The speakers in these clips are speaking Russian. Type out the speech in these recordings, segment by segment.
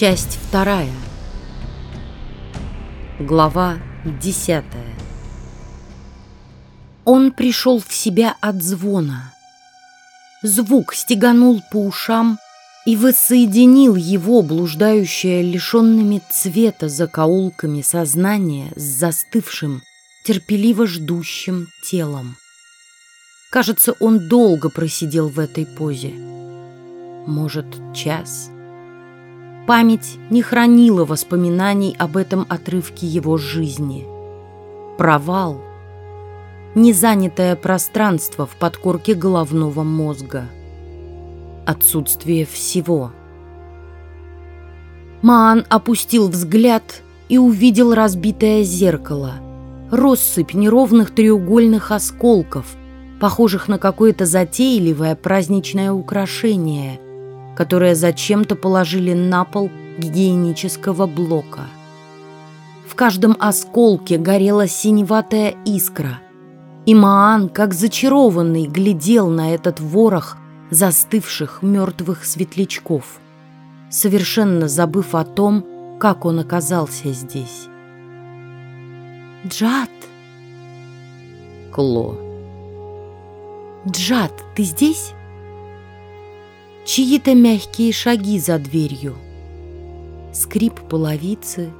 Часть вторая. Глава десятая. Он пришел в себя от звона. Звук стеганул по ушам и воссоединил его, блуждающее лишенными цвета закоулками сознания с застывшим, терпеливо ждущим телом. Кажется, он долго просидел в этой позе. Может, час. Память не хранила воспоминаний об этом отрывке его жизни. Провал. Незанятое пространство в подкорке головного мозга. Отсутствие всего. Маан опустил взгляд и увидел разбитое зеркало. Россыпь неровных треугольных осколков, похожих на какое-то затейливое праздничное украшение – которое зачем-то положили на пол гигиенического блока. В каждом осколке горела синеватая искра, и Маан, как зачарованный, глядел на этот ворох застывших мертвых светлячков, совершенно забыв о том, как он оказался здесь. «Джад!» «Кло!» «Джад, ты здесь?» Чьи-то мягкие шаги за дверью. Скрип половицы,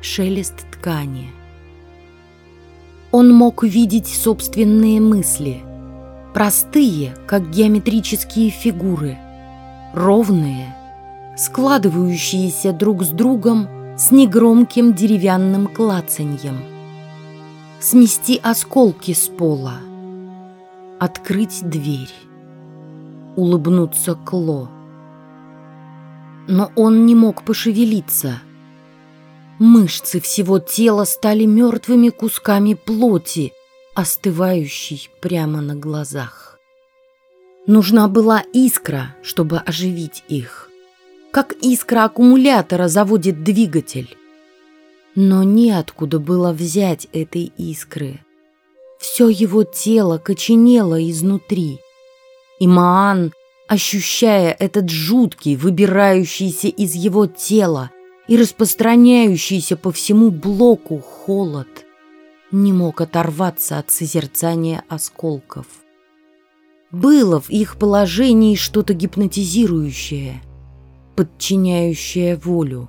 шелест ткани. Он мог видеть собственные мысли. Простые, как геометрические фигуры. Ровные, складывающиеся друг с другом с негромким деревянным клацаньем. Смести осколки с пола. Открыть дверь улыбнуться Кло. Но он не мог пошевелиться. Мышцы всего тела стали мертвыми кусками плоти, остывающей прямо на глазах. Нужна была искра, чтобы оживить их. Как искра аккумулятора заводит двигатель. Но неоткуда было взять этой искры. Все его тело коченело изнутри. И Маан, ощущая этот жуткий, выбирающийся из его тела и распространяющийся по всему блоку холод, не мог оторваться от созерцания осколков. Было в их положении что-то гипнотизирующее, подчиняющее волю.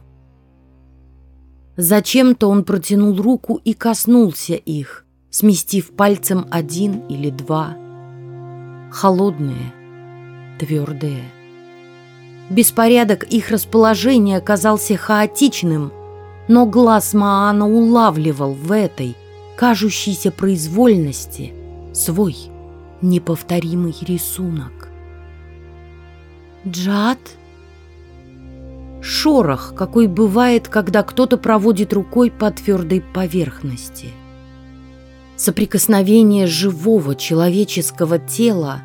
Зачем-то он протянул руку и коснулся их, сместив пальцем один или два – холодные, твердые. Беспорядок их расположения казался хаотичным, но глаз Маана улавливал в этой, кажущейся произвольности, свой неповторимый рисунок. Джад? Шорох, какой бывает, когда кто-то проводит рукой по твердой поверхности – соприкосновение живого человеческого тела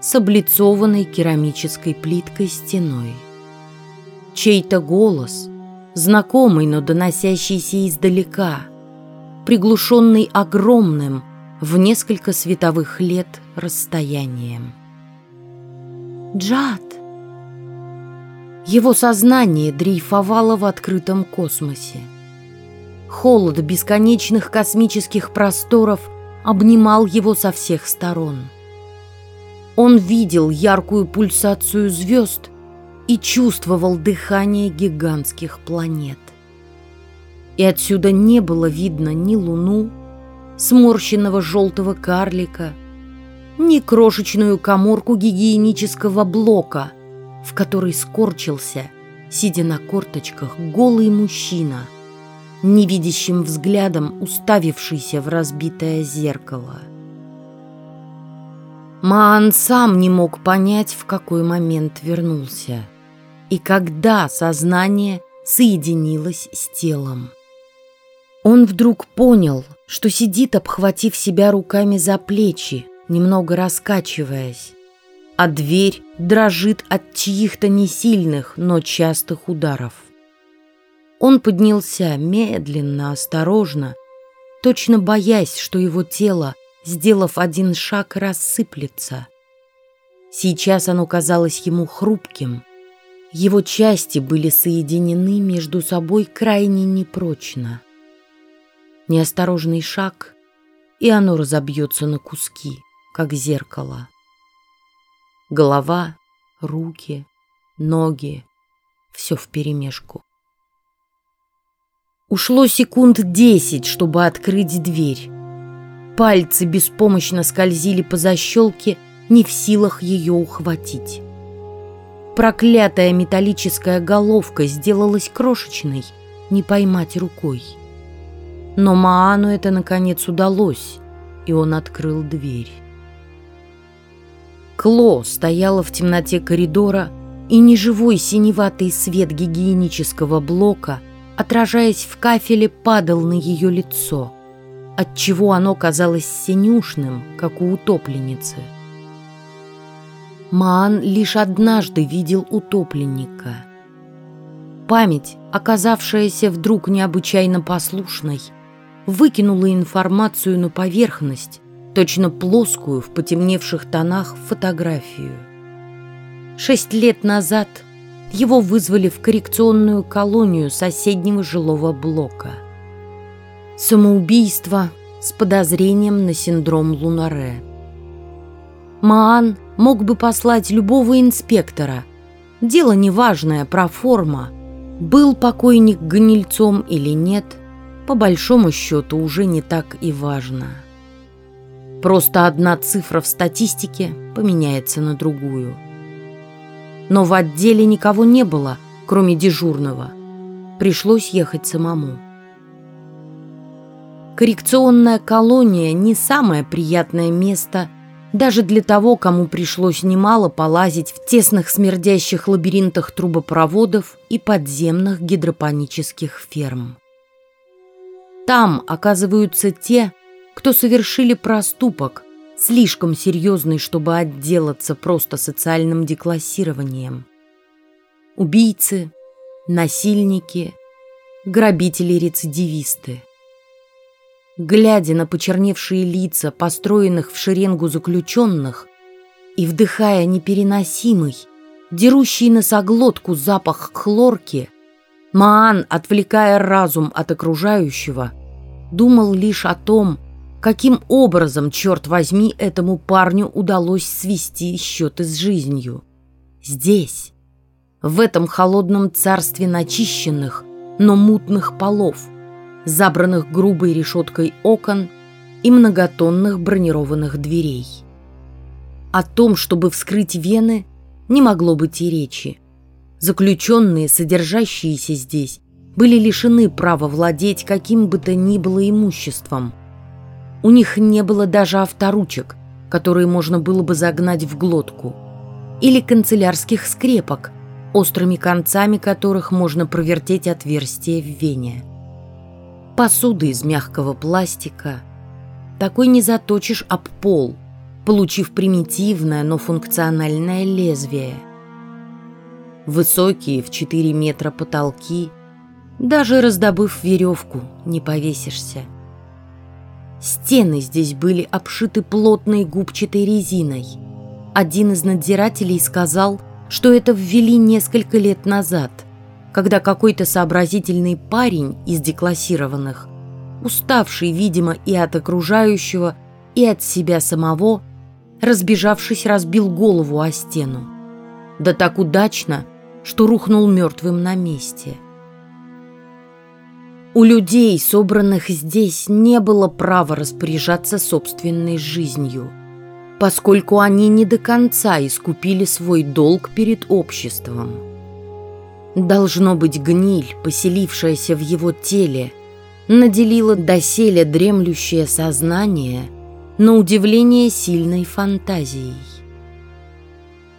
с облицованной керамической плиткой стеной. Чей-то голос, знакомый, но доносящийся издалека, приглушенный огромным в несколько световых лет расстоянием. Джад! Его сознание дрейфовало в открытом космосе. Холод бесконечных космических просторов обнимал его со всех сторон. Он видел яркую пульсацию звезд и чувствовал дыхание гигантских планет. И отсюда не было видно ни луну, сморщенного желтого карлика, ни крошечную коморку гигиенического блока, в которой скорчился, сидя на корточках, голый мужчина — невидящим взглядом уставившийся в разбитое зеркало. Маан сам не мог понять, в какой момент вернулся и когда сознание соединилось с телом. Он вдруг понял, что сидит, обхватив себя руками за плечи, немного раскачиваясь, а дверь дрожит от чьих-то несильных, но частых ударов. Он поднялся медленно, осторожно, точно боясь, что его тело, сделав один шаг, рассыплется. Сейчас оно казалось ему хрупким, Его части были соединены между собой крайне непрочно. Неосторожный шаг, и оно разобьется на куски, как зеркало. Голова, руки, ноги — все вперемешку. Ушло секунд десять, чтобы открыть дверь. Пальцы беспомощно скользили по защелке, не в силах ее ухватить. Проклятая металлическая головка сделалась крошечной, не поймать рукой. Но Маану это, наконец, удалось, и он открыл дверь. Кло стояла в темноте коридора, и неживой синеватый свет гигиенического блока, отражаясь в кафеле, падал на ее лицо, отчего оно казалось синюшным, как у утопленницы. Маан лишь однажды видел утопленника. Память, оказавшаяся вдруг необычайно послушной, выкинула информацию на поверхность, точно плоскую в потемневших тонах фотографию. Шесть лет назад его вызвали в коррекционную колонию соседнего жилого блока. Самоубийство с подозрением на синдром Лунаре. Маан мог бы послать любого инспектора. Дело неважное, про форма. Был покойник гнильцом или нет, по большому счету уже не так и важно. Просто одна цифра в статистике поменяется на другую. Но в отделе никого не было, кроме дежурного. Пришлось ехать самому. Коррекционная колония не самое приятное место даже для того, кому пришлось немало полазить в тесных смердящих лабиринтах трубопроводов и подземных гидропонических ферм. Там оказываются те, кто совершили проступок, слишком серьезный, чтобы отделаться просто социальным деклассированием. Убийцы, насильники, грабители-рецидивисты. Глядя на почерневшие лица, построенных в шеренгу заключенных, и вдыхая непереносимый, дерущий носоглотку запах хлорки, Маан, отвлекая разум от окружающего, думал лишь о том, каким образом, черт возьми, этому парню удалось свести счеты с жизнью. Здесь, в этом холодном царстве начищенных, но мутных полов – забранных грубой решеткой окон и многотонных бронированных дверей. О том, чтобы вскрыть вены, не могло быть и речи. Заключенные, содержащиеся здесь, были лишены права владеть каким бы то ни было имуществом. У них не было даже авторучек, которые можно было бы загнать в глотку, или канцелярских скрепок, острыми концами которых можно провертеть отверстие в вене посуды из мягкого пластика. Такой не заточишь об пол, получив примитивное, но функциональное лезвие. Высокие в 4 метра потолки, даже раздобыв веревку, не повесишься. Стены здесь были обшиты плотной губчатой резиной. Один из надзирателей сказал, что это ввели несколько лет назад – когда какой-то сообразительный парень из деклассированных, уставший, видимо, и от окружающего, и от себя самого, разбежавшись, разбил голову о стену. Да так удачно, что рухнул мертвым на месте. У людей, собранных здесь, не было права распоряжаться собственной жизнью, поскольку они не до конца искупили свой долг перед обществом. Должно быть, гниль, поселившаяся в его теле, наделила доселе дремлющее сознание на удивление сильной фантазией.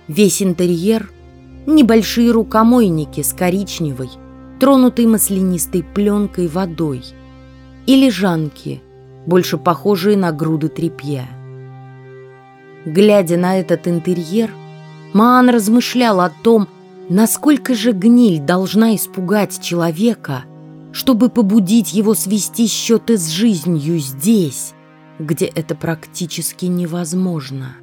Весь интерьер — небольшие рукомойники с коричневой, тронутой маслянистой пленкой водой, и лежанки, больше похожие на груды тряпья. Глядя на этот интерьер, Маан размышлял о том, Насколько же гниль должна испугать человека, чтобы побудить его свести счеты с жизнью здесь, где это практически невозможно?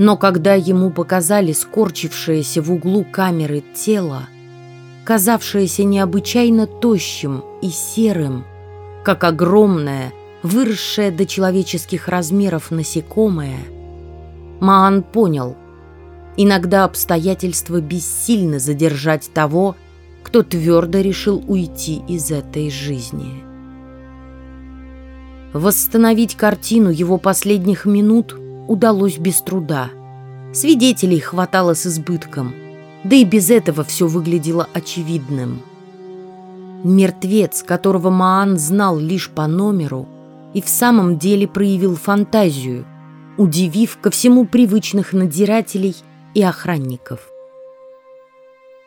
Но когда ему показали скорчившееся в углу камеры тело, казавшееся необычайно тощим и серым, как огромное, выросшее до человеческих размеров насекомое, Маан понял, иногда обстоятельства бессильны задержать того, кто твердо решил уйти из этой жизни. Восстановить картину его последних минут удалось без труда. Свидетелей хватало с избытком, да и без этого все выглядело очевидным. Мертвец, которого Маан знал лишь по номеру, и в самом деле проявил фантазию, удивив ко всему привычных надзирателей и охранников.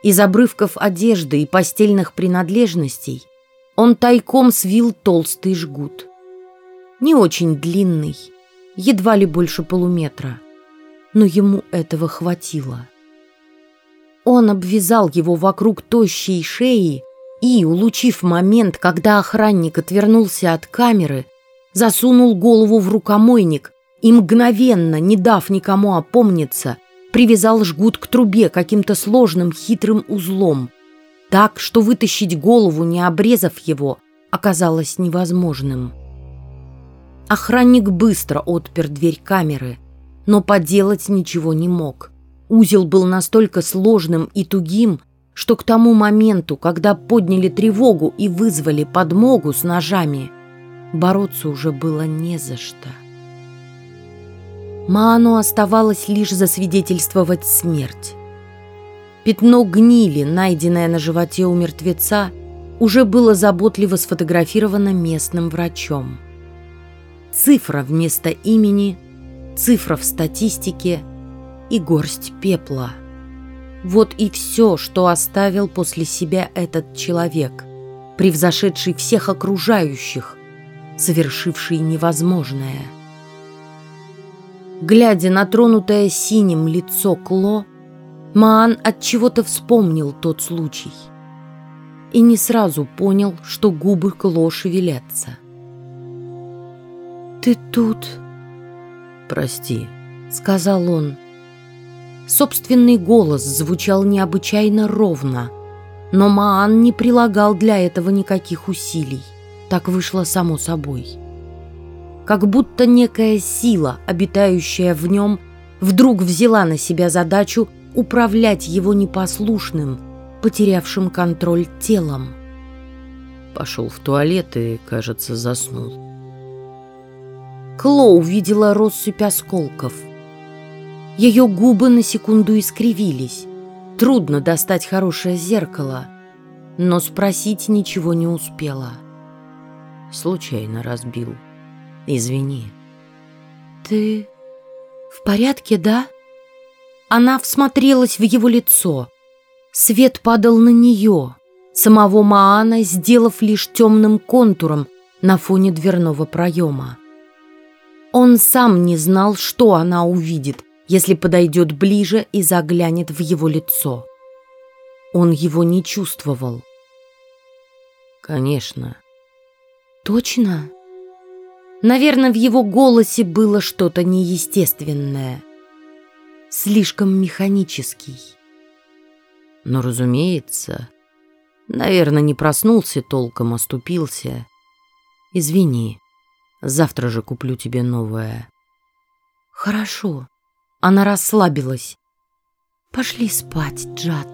Из обрывков одежды и постельных принадлежностей он тайком свил толстый жгут. Не очень длинный, едва ли больше полуметра, но ему этого хватило. Он обвязал его вокруг тощей шеи и, улучив момент, когда охранник отвернулся от камеры, засунул голову в рукомойник и мгновенно, не дав никому опомниться, привязал жгут к трубе каким-то сложным хитрым узлом, так, что вытащить голову, не обрезав его, оказалось невозможным. Охранник быстро отпер дверь камеры, но поделать ничего не мог. Узел был настолько сложным и тугим, что к тому моменту, когда подняли тревогу и вызвали подмогу с ножами, бороться уже было не за что. Ману оставалось лишь засвидетельствовать смерть. Пятно гнили, найденное на животе у мертвеца, уже было заботливо сфотографировано местным врачом. Цифра вместо имени, цифра в статистике и горсть пепла. Вот и все, что оставил после себя этот человек, превзошедший всех окружающих, совершивший невозможное – Глядя на тронутое синим лицо Кло, Маан от чего-то вспомнил тот случай и не сразу понял, что губы Кло шевелятся. «Ты тут?» «Прости», — сказал он. Собственный голос звучал необычайно ровно, но Маан не прилагал для этого никаких усилий. Так вышло само собой как будто некая сила, обитающая в нем, вдруг взяла на себя задачу управлять его непослушным, потерявшим контроль телом. Пошел в туалет и, кажется, заснул. Кло увидела россыпь осколков. Ее губы на секунду искривились. Трудно достать хорошее зеркало, но спросить ничего не успела. Случайно разбил. Извини. Ты в порядке, да? Она всмотрелась в его лицо. Свет падал на нее, самого Маана сделав лишь темным контуром на фоне дверного проема. Он сам не знал, что она увидит, если подойдет ближе и заглянет в его лицо. Он его не чувствовал. «Конечно». «Точно?» Наверное, в его голосе было что-то неестественное. Слишком механический. Но, разумеется, наверное, не проснулся толком, оступился. Извини, завтра же куплю тебе новое. Хорошо. Она расслабилась. Пошли спать, Джад.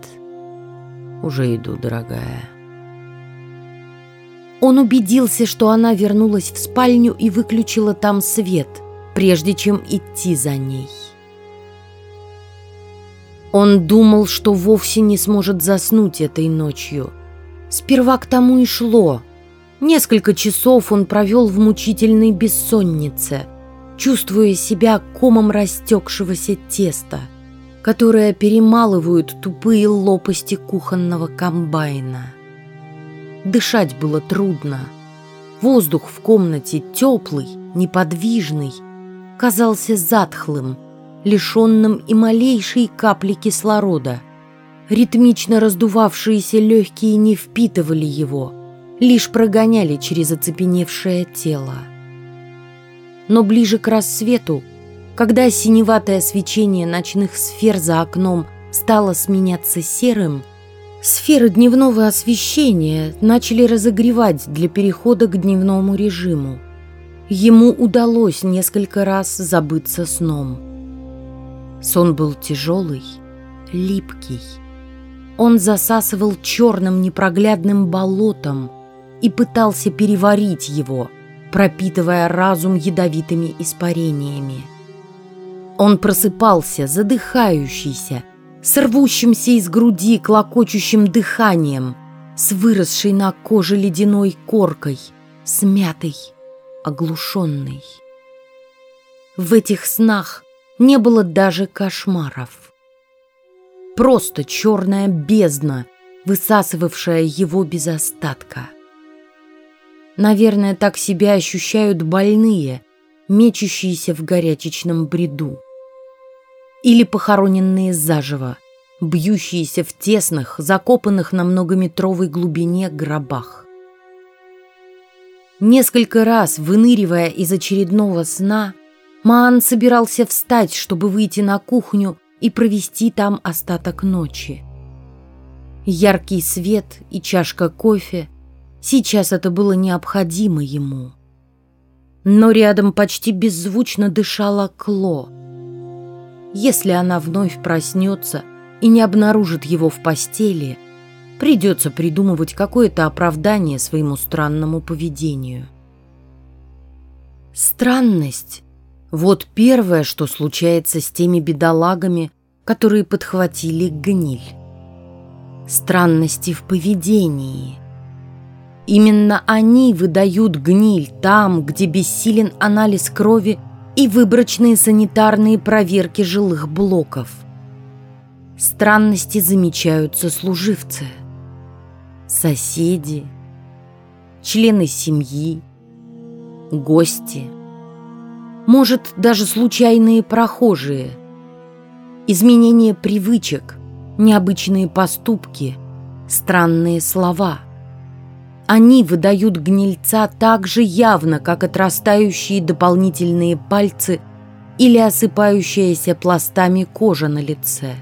Уже иду, дорогая. Он убедился, что она вернулась в спальню и выключила там свет, прежде чем идти за ней. Он думал, что вовсе не сможет заснуть этой ночью. Сперва к тому и шло. Несколько часов он провел в мучительной бессоннице, чувствуя себя комом растекшегося теста, которое перемалывают тупые лопасти кухонного комбайна. Дышать было трудно. Воздух в комнате теплый, неподвижный, казался затхлым, лишенным и малейшей капли кислорода. Ритмично раздувавшиеся легкие не впитывали его, лишь прогоняли через оцепеневшее тело. Но ближе к рассвету Когда синеватое свечение ночных сфер за окном стало сменяться серым, сферы дневного освещения начали разогревать для перехода к дневному режиму. Ему удалось несколько раз забыться сном. Сон был тяжелый, липкий. Он засасывал черным непроглядным болотом и пытался переварить его, пропитывая разум ядовитыми испарениями. Он просыпался, задыхающийся, с рвущимся из груди клокочущим дыханием, с выросшей на коже ледяной коркой, смятой, оглушенной. В этих снах не было даже кошмаров. Просто черная бездна, высасывавшая его без остатка. Наверное, так себя ощущают больные, мечущиеся в горячечном бреду или похороненные заживо, бьющиеся в тесных, закопанных на многометровой глубине гробах. Несколько раз, выныривая из очередного сна, Маан собирался встать, чтобы выйти на кухню и провести там остаток ночи. Яркий свет и чашка кофе – сейчас это было необходимо ему. Но рядом почти беззвучно дышала Кло – если она вновь проснется и не обнаружит его в постели, придется придумывать какое-то оправдание своему странному поведению. Странность – вот первое, что случается с теми бедолагами, которые подхватили гниль. Странности в поведении. Именно они выдают гниль там, где бессилен анализ крови и выборочные санитарные проверки жилых блоков. Странности замечают сослуживцы, соседи, члены семьи, гости, может, даже случайные прохожие. Изменение привычек, необычные поступки, странные слова – они выдают гнильца так же явно, как отрастающие дополнительные пальцы или осыпающаяся пластами кожа на лице.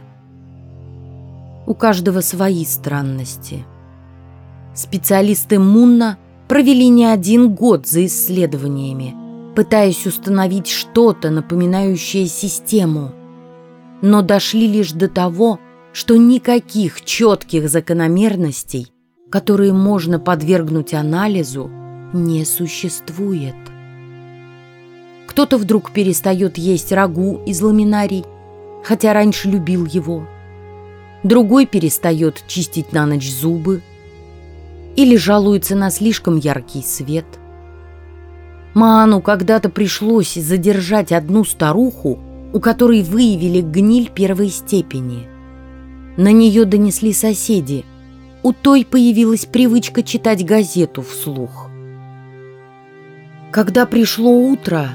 У каждого свои странности. Специалисты Мунна провели не один год за исследованиями, пытаясь установить что-то, напоминающее систему, но дошли лишь до того, что никаких четких закономерностей которые можно подвергнуть анализу, не существует. Кто-то вдруг перестает есть рагу из ламинарий, хотя раньше любил его. Другой перестает чистить на ночь зубы или жалуется на слишком яркий свет. Маану когда-то пришлось задержать одну старуху, у которой выявили гниль первой степени. На нее донесли соседи – у той появилась привычка читать газету вслух. Когда пришло утро,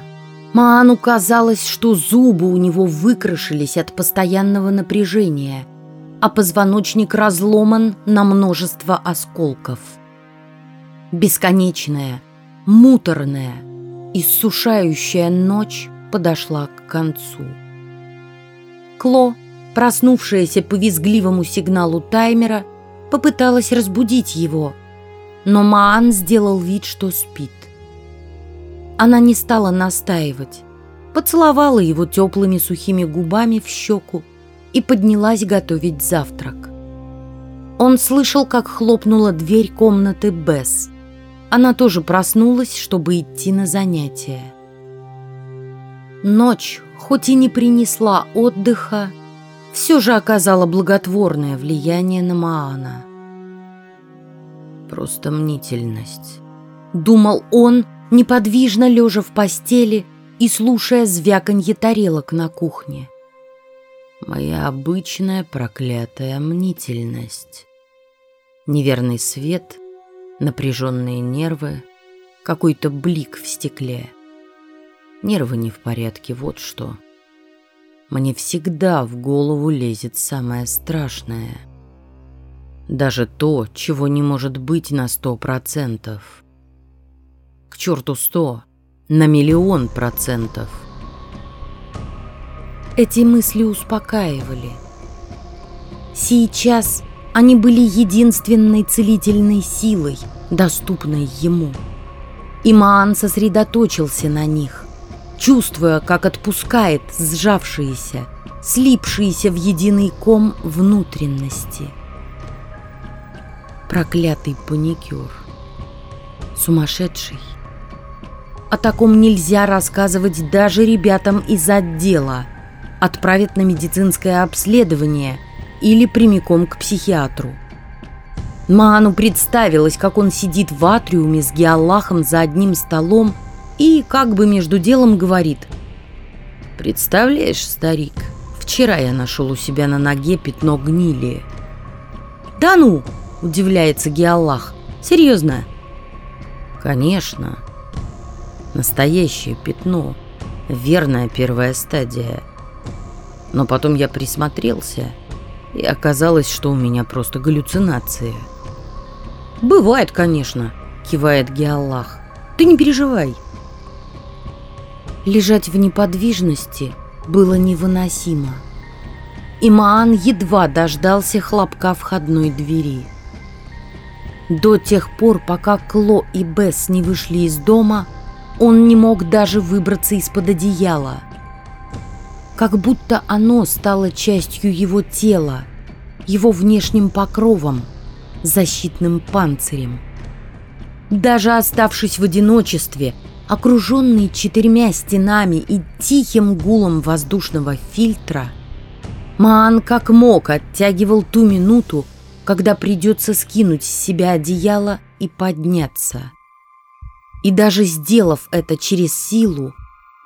Маану казалось, что зубы у него выкрашились от постоянного напряжения, а позвоночник разломан на множество осколков. Бесконечная, муторная, иссушающая ночь подошла к концу. Кло, проснувшаяся по визгливому сигналу таймера, попыталась разбудить его, но Маан сделал вид, что спит. Она не стала настаивать, поцеловала его теплыми сухими губами в щеку и поднялась готовить завтрак. Он слышал, как хлопнула дверь комнаты Бесс. Она тоже проснулась, чтобы идти на занятия. Ночь, хоть и не принесла отдыха, все же оказала благотворное влияние на Маана. Просто мнительность. Думал он, неподвижно лежа в постели и слушая звяканье тарелок на кухне. Моя обычная проклятая мнительность. Неверный свет, напряженные нервы, какой-то блик в стекле. Нервы не в порядке, вот что. — мне всегда в голову лезет самое страшное. Даже то, чего не может быть на сто процентов. К черту сто, на миллион процентов. Эти мысли успокаивали. Сейчас они были единственной целительной силой, доступной ему. И Маан сосредоточился на них, чувствуя, как отпускает сжавшиеся, слипшиеся в единый ком внутренности. Проклятый паникюр. Сумасшедший. О таком нельзя рассказывать даже ребятам из отдела. Отправят на медицинское обследование или прямиком к психиатру. Маану представилось, как он сидит в атриуме с Геаллахом за одним столом и как бы между делом говорит «Представляешь, старик, вчера я нашел у себя на ноге пятно гнили». «Да ну!» – удивляется Геаллах. «Серьезно?» «Конечно. Настоящее пятно. Верная первая стадия. Но потом я присмотрелся, и оказалось, что у меня просто галлюцинация». «Бывает, конечно», — кивает Геаллах. «Ты не переживай». Лежать в неподвижности было невыносимо. И Маан едва дождался хлопка входной двери. До тех пор, пока Кло и Бесс не вышли из дома, он не мог даже выбраться из-под одеяла. Как будто оно стало частью его тела, его внешним покровом — защитным панцирем. Даже оставшись в одиночестве, окруженный четырьмя стенами и тихим гулом воздушного фильтра, Маан как мог оттягивал ту минуту, когда придется скинуть с себя одеяло и подняться. И даже сделав это через силу,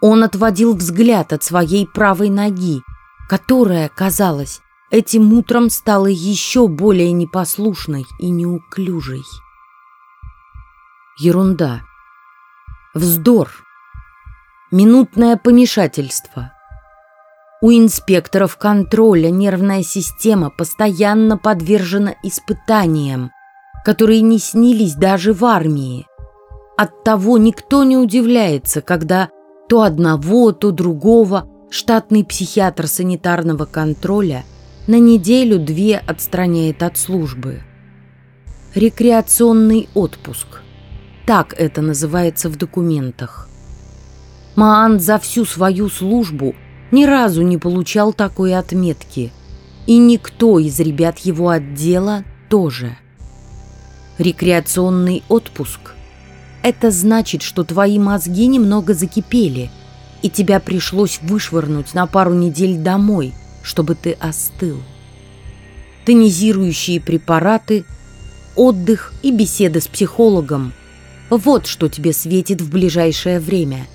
он отводил взгляд от своей правой ноги, которая, казалось, этим утром стала еще более непослушной и неуклюжей. Ерунда. Вздор. Минутное помешательство. У инспекторов контроля нервная система постоянно подвержена испытаниям, которые не снились даже в армии. Оттого никто не удивляется, когда то одного, то другого штатный психиатр санитарного контроля – на неделю-две отстраняет от службы. Рекреационный отпуск. Так это называется в документах. Маан за всю свою службу ни разу не получал такой отметки. И никто из ребят его отдела тоже. Рекреационный отпуск – это значит, что твои мозги немного закипели, и тебя пришлось вышвырнуть на пару недель домой – чтобы ты остыл. Тонизирующие препараты, отдых и беседы с психологом – вот что тебе светит в ближайшее время.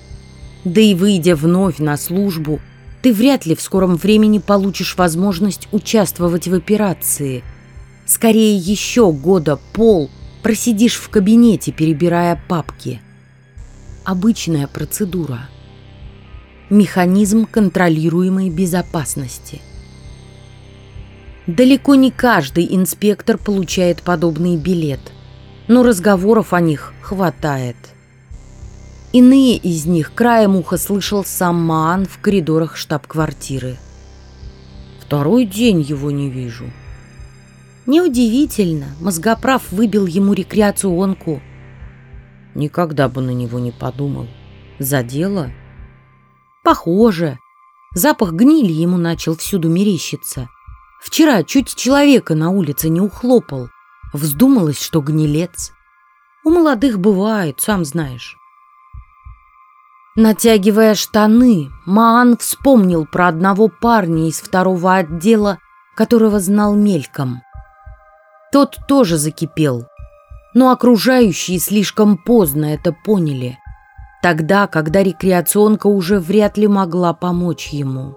Да и выйдя вновь на службу, ты вряд ли в скором времени получишь возможность участвовать в операции. Скорее еще года пол просидишь в кабинете, перебирая папки. Обычная процедура – механизм контролируемой безопасности. Далеко не каждый инспектор получает подобный билет, но разговоров о них хватает. Иные из них краем уха слышал сам Маан в коридорах штаб-квартиры. Второй день его не вижу. Неудивительно, мозгоправ выбил ему рекреационку. Никогда бы на него не подумал. За дело Похоже. Запах гнили ему начал всюду мерещиться. Вчера чуть человека на улице не ухлопал. Вздумалось, что гнилец. У молодых бывает, сам знаешь. Натягивая штаны, Маан вспомнил про одного парня из второго отдела, которого знал мельком. Тот тоже закипел, но окружающие слишком поздно это поняли – Тогда, когда рекреационка уже вряд ли могла помочь ему.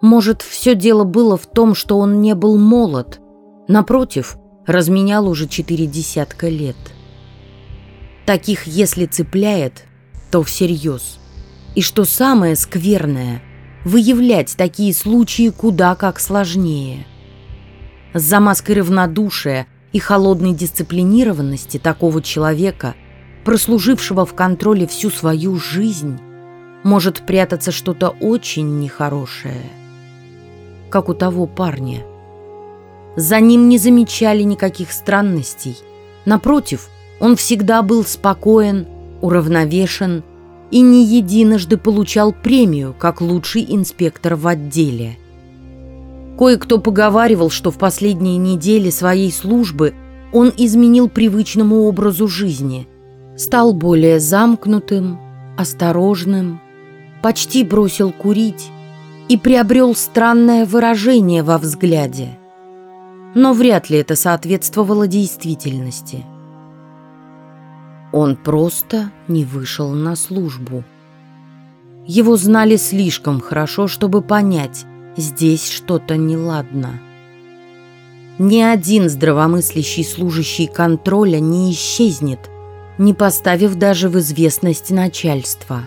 Может, все дело было в том, что он не был молод. Напротив, разменял уже четыре десятка лет. Таких, если цепляет, то всерьез. И что самое скверное, выявлять такие случаи куда как сложнее. За маской равнодушия и холодной дисциплинированности такого человека – прослужившего в контроле всю свою жизнь, может прятаться что-то очень нехорошее, как у того парня. За ним не замечали никаких странностей. Напротив, он всегда был спокоен, уравновешен и не единожды получал премию как лучший инспектор в отделе. Кое-кто поговаривал, что в последние недели своей службы он изменил привычному образу жизни, стал более замкнутым, осторожным, почти бросил курить и приобрел странное выражение во взгляде. Но вряд ли это соответствовало действительности. Он просто не вышел на службу. Его знали слишком хорошо, чтобы понять, здесь что-то неладно. Ни один здравомыслящий служащий контроля не исчезнет, не поставив даже в известность начальства.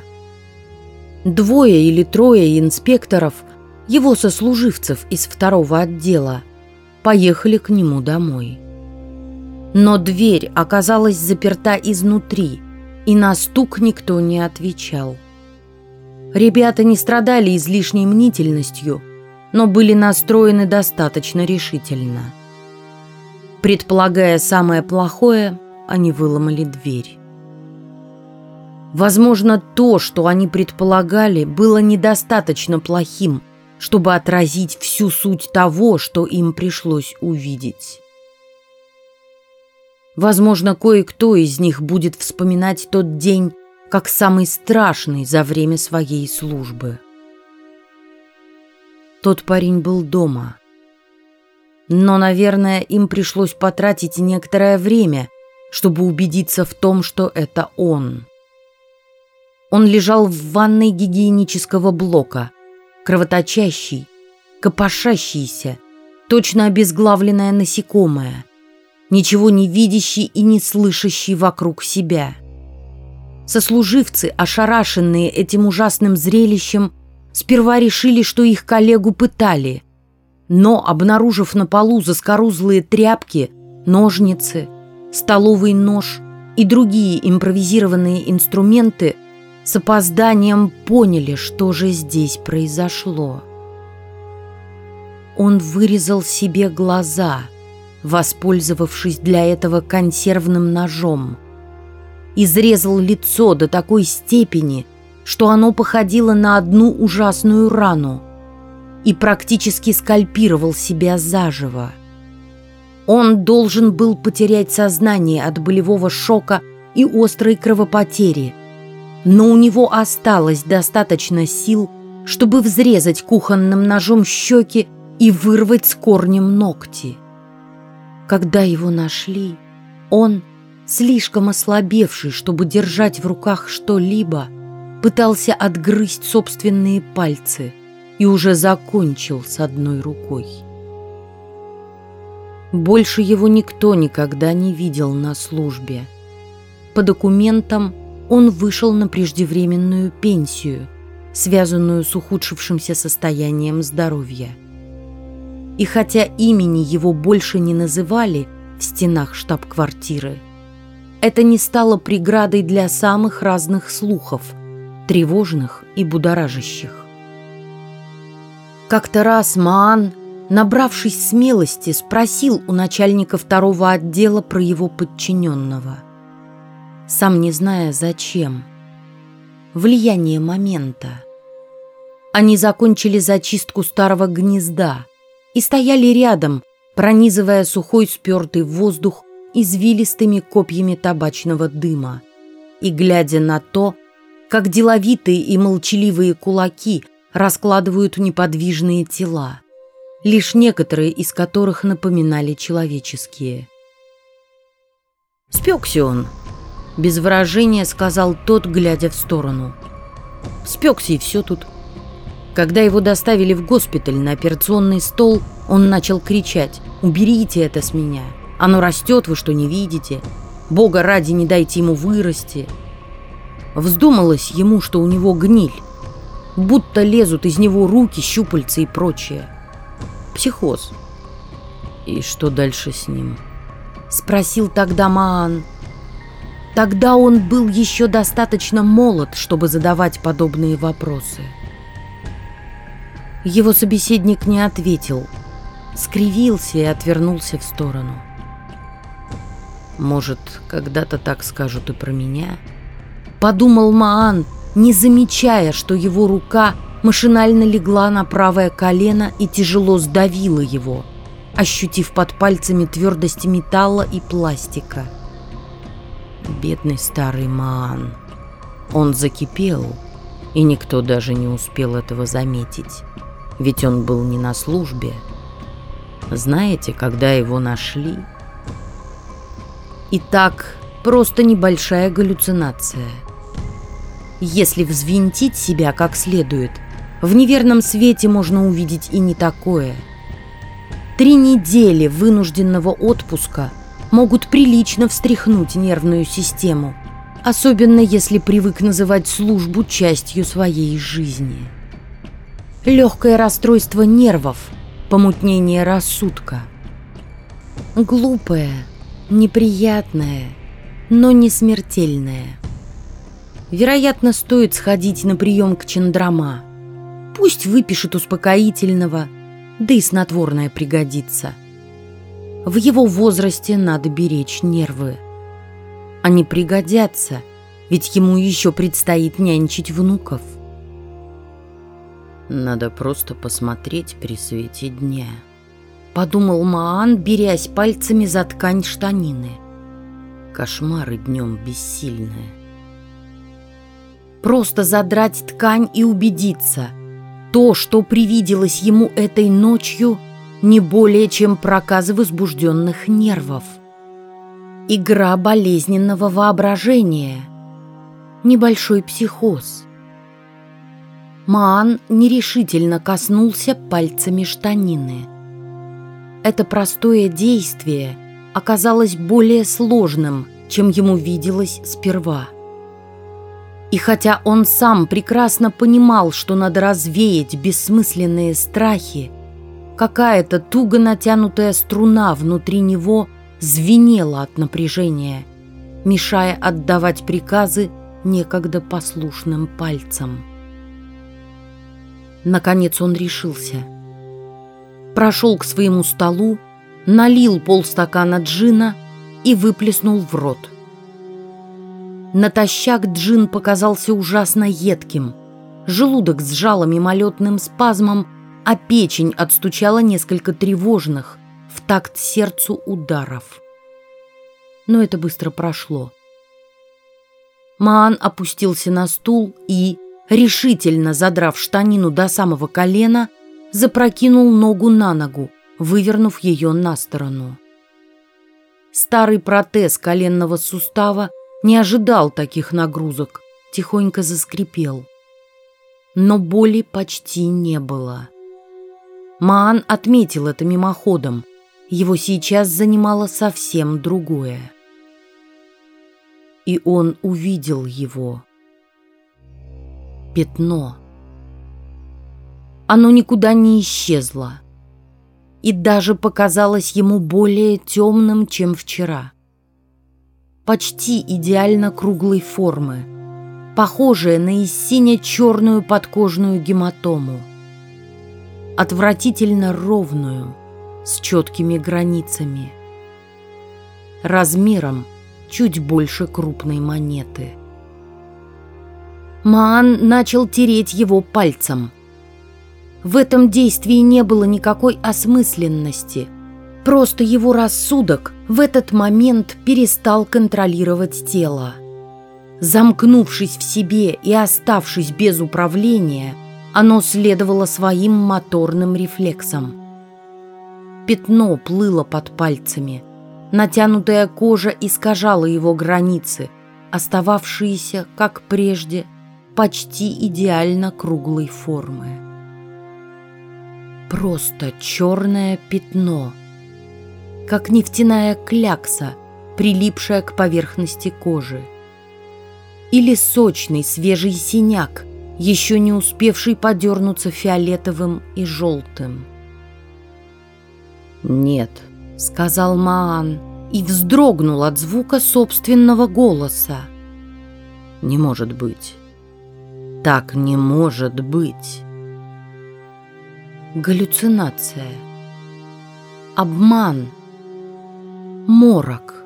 Двое или трое инспекторов, его сослуживцев из второго отдела, поехали к нему домой. Но дверь оказалась заперта изнутри, и на стук никто не отвечал. Ребята не страдали излишней мнительностью, но были настроены достаточно решительно. Предполагая самое плохое, они выломали дверь. Возможно, то, что они предполагали, было недостаточно плохим, чтобы отразить всю суть того, что им пришлось увидеть. Возможно, кое-кто из них будет вспоминать тот день как самый страшный за время своей службы. Тот парень был дома. Но, наверное, им пришлось потратить некоторое время, чтобы убедиться в том, что это он. Он лежал в ванной гигиенического блока, кровоточащий, копошащийся, точно обезглавленное насекомое – ничего не видящий и не слышащий вокруг себя. Сослуживцы, ошарашенные этим ужасным зрелищем, сперва решили, что их коллегу пытали, но, обнаружив на полу заскорузлые тряпки, ножницы, столовый нож и другие импровизированные инструменты, с опозданием поняли, что же здесь произошло. Он вырезал себе глаза – воспользовавшись для этого консервным ножом. Изрезал лицо до такой степени, что оно походило на одну ужасную рану и практически скальпировал себя заживо. Он должен был потерять сознание от болевого шока и острой кровопотери, но у него осталось достаточно сил, чтобы взрезать кухонным ножом щеки и вырвать с корнем ногти. Когда его нашли, он, слишком ослабевший, чтобы держать в руках что-либо, пытался отгрызть собственные пальцы и уже закончил с одной рукой. Больше его никто никогда не видел на службе. По документам он вышел на преждевременную пенсию, связанную с ухудшившимся состоянием здоровья. И хотя имени его больше не называли в стенах штаб-квартиры, это не стало преградой для самых разных слухов, тревожных и будоражащих. Как-то раз Маан, набравшись смелости, спросил у начальника второго отдела про его подчиненного. Сам не зная зачем. Влияние момента. Они закончили зачистку старого гнезда – и стояли рядом, пронизывая сухой спертый воздух извилистыми копьями табачного дыма. И глядя на то, как деловитые и молчаливые кулаки раскладывают неподвижные тела, лишь некоторые из которых напоминали человеческие. «Спекся он», — без выражения сказал тот, глядя в сторону. «Спекся и все тут». Когда его доставили в госпиталь на операционный стол, он начал кричать «Уберите это с меня! Оно растет, вы что, не видите? Бога ради, не дайте ему вырасти!» Вздумалось ему, что у него гниль, будто лезут из него руки, щупальца и прочее. Психоз. «И что дальше с ним?» — спросил тогда Маан. Тогда он был еще достаточно молод, чтобы задавать подобные вопросы. Его собеседник не ответил, скривился и отвернулся в сторону. «Может, когда-то так скажут и про меня?» Подумал Маан, не замечая, что его рука машинально легла на правое колено и тяжело сдавила его, ощутив под пальцами твердость металла и пластика. Бедный старый Маан. Он закипел, и никто даже не успел этого заметить, ведь он был не на службе. Знаете, когда его нашли? Итак, просто небольшая галлюцинация. Если взвинтить себя как следует, в неверном свете можно увидеть и не такое. Три недели вынужденного отпуска – могут прилично встряхнуть нервную систему, особенно если привык называть службу частью своей жизни. Легкое расстройство нервов, помутнение рассудка. Глупое, неприятное, но не смертельное. Вероятно, стоит сходить на прием к Чандрама. Пусть выпишет успокоительного, да и снотворное пригодится – в его возрасте надо беречь нервы. Они пригодятся, ведь ему еще предстоит нянчить внуков. Надо просто посмотреть при свете дня. Подумал Маан, берясь пальцами за ткань штанины. Кошмары днем бессильные. Просто задрать ткань и убедиться. То, что привиделось ему этой ночью – не более чем проказы возбужденных нервов. Игра болезненного воображения. Небольшой психоз. Маан нерешительно коснулся пальцами штанины. Это простое действие оказалось более сложным, чем ему виделось сперва. И хотя он сам прекрасно понимал, что надо развеять бессмысленные страхи, Какая-то туго натянутая струна внутри него звенела от напряжения, мешая отдавать приказы некогда послушным пальцам. Наконец он решился. Прошел к своему столу, налил полстакана джина и выплеснул в рот. Натощак джин показался ужасно едким. Желудок сжало мимолетным спазмом, а печень отстучала несколько тревожных в такт сердцу ударов. Но это быстро прошло. Маан опустился на стул и, решительно задрав штанину до самого колена, запрокинул ногу на ногу, вывернув ее на сторону. Старый протез коленного сустава не ожидал таких нагрузок, тихонько заскрипел. Но боли почти не было. Маан отметил это мимоходом. Его сейчас занимало совсем другое. И он увидел его. Пятно. Оно никуда не исчезло. И даже показалось ему более темным, чем вчера. Почти идеально круглой формы, похожее на сине-черную подкожную гематому – отвратительно ровную, с четкими границами, размером чуть больше крупной монеты. Маан начал тереть его пальцем. В этом действии не было никакой осмысленности, просто его рассудок в этот момент перестал контролировать тело. Замкнувшись в себе и оставшись без управления – оно следовало своим моторным рефлексам. Пятно плыло под пальцами. Натянутая кожа искажала его границы, остававшиеся, как прежде, почти идеально круглой формы. Просто черное пятно, как нефтяная клякса, прилипшая к поверхности кожи. Или сочный свежий синяк, еще не успевший подернуться фиолетовым и желтым. «Нет», — сказал Маан, и вздрогнул от звука собственного голоса. «Не может быть! Так не может быть!» Галлюцинация. Обман. Морок.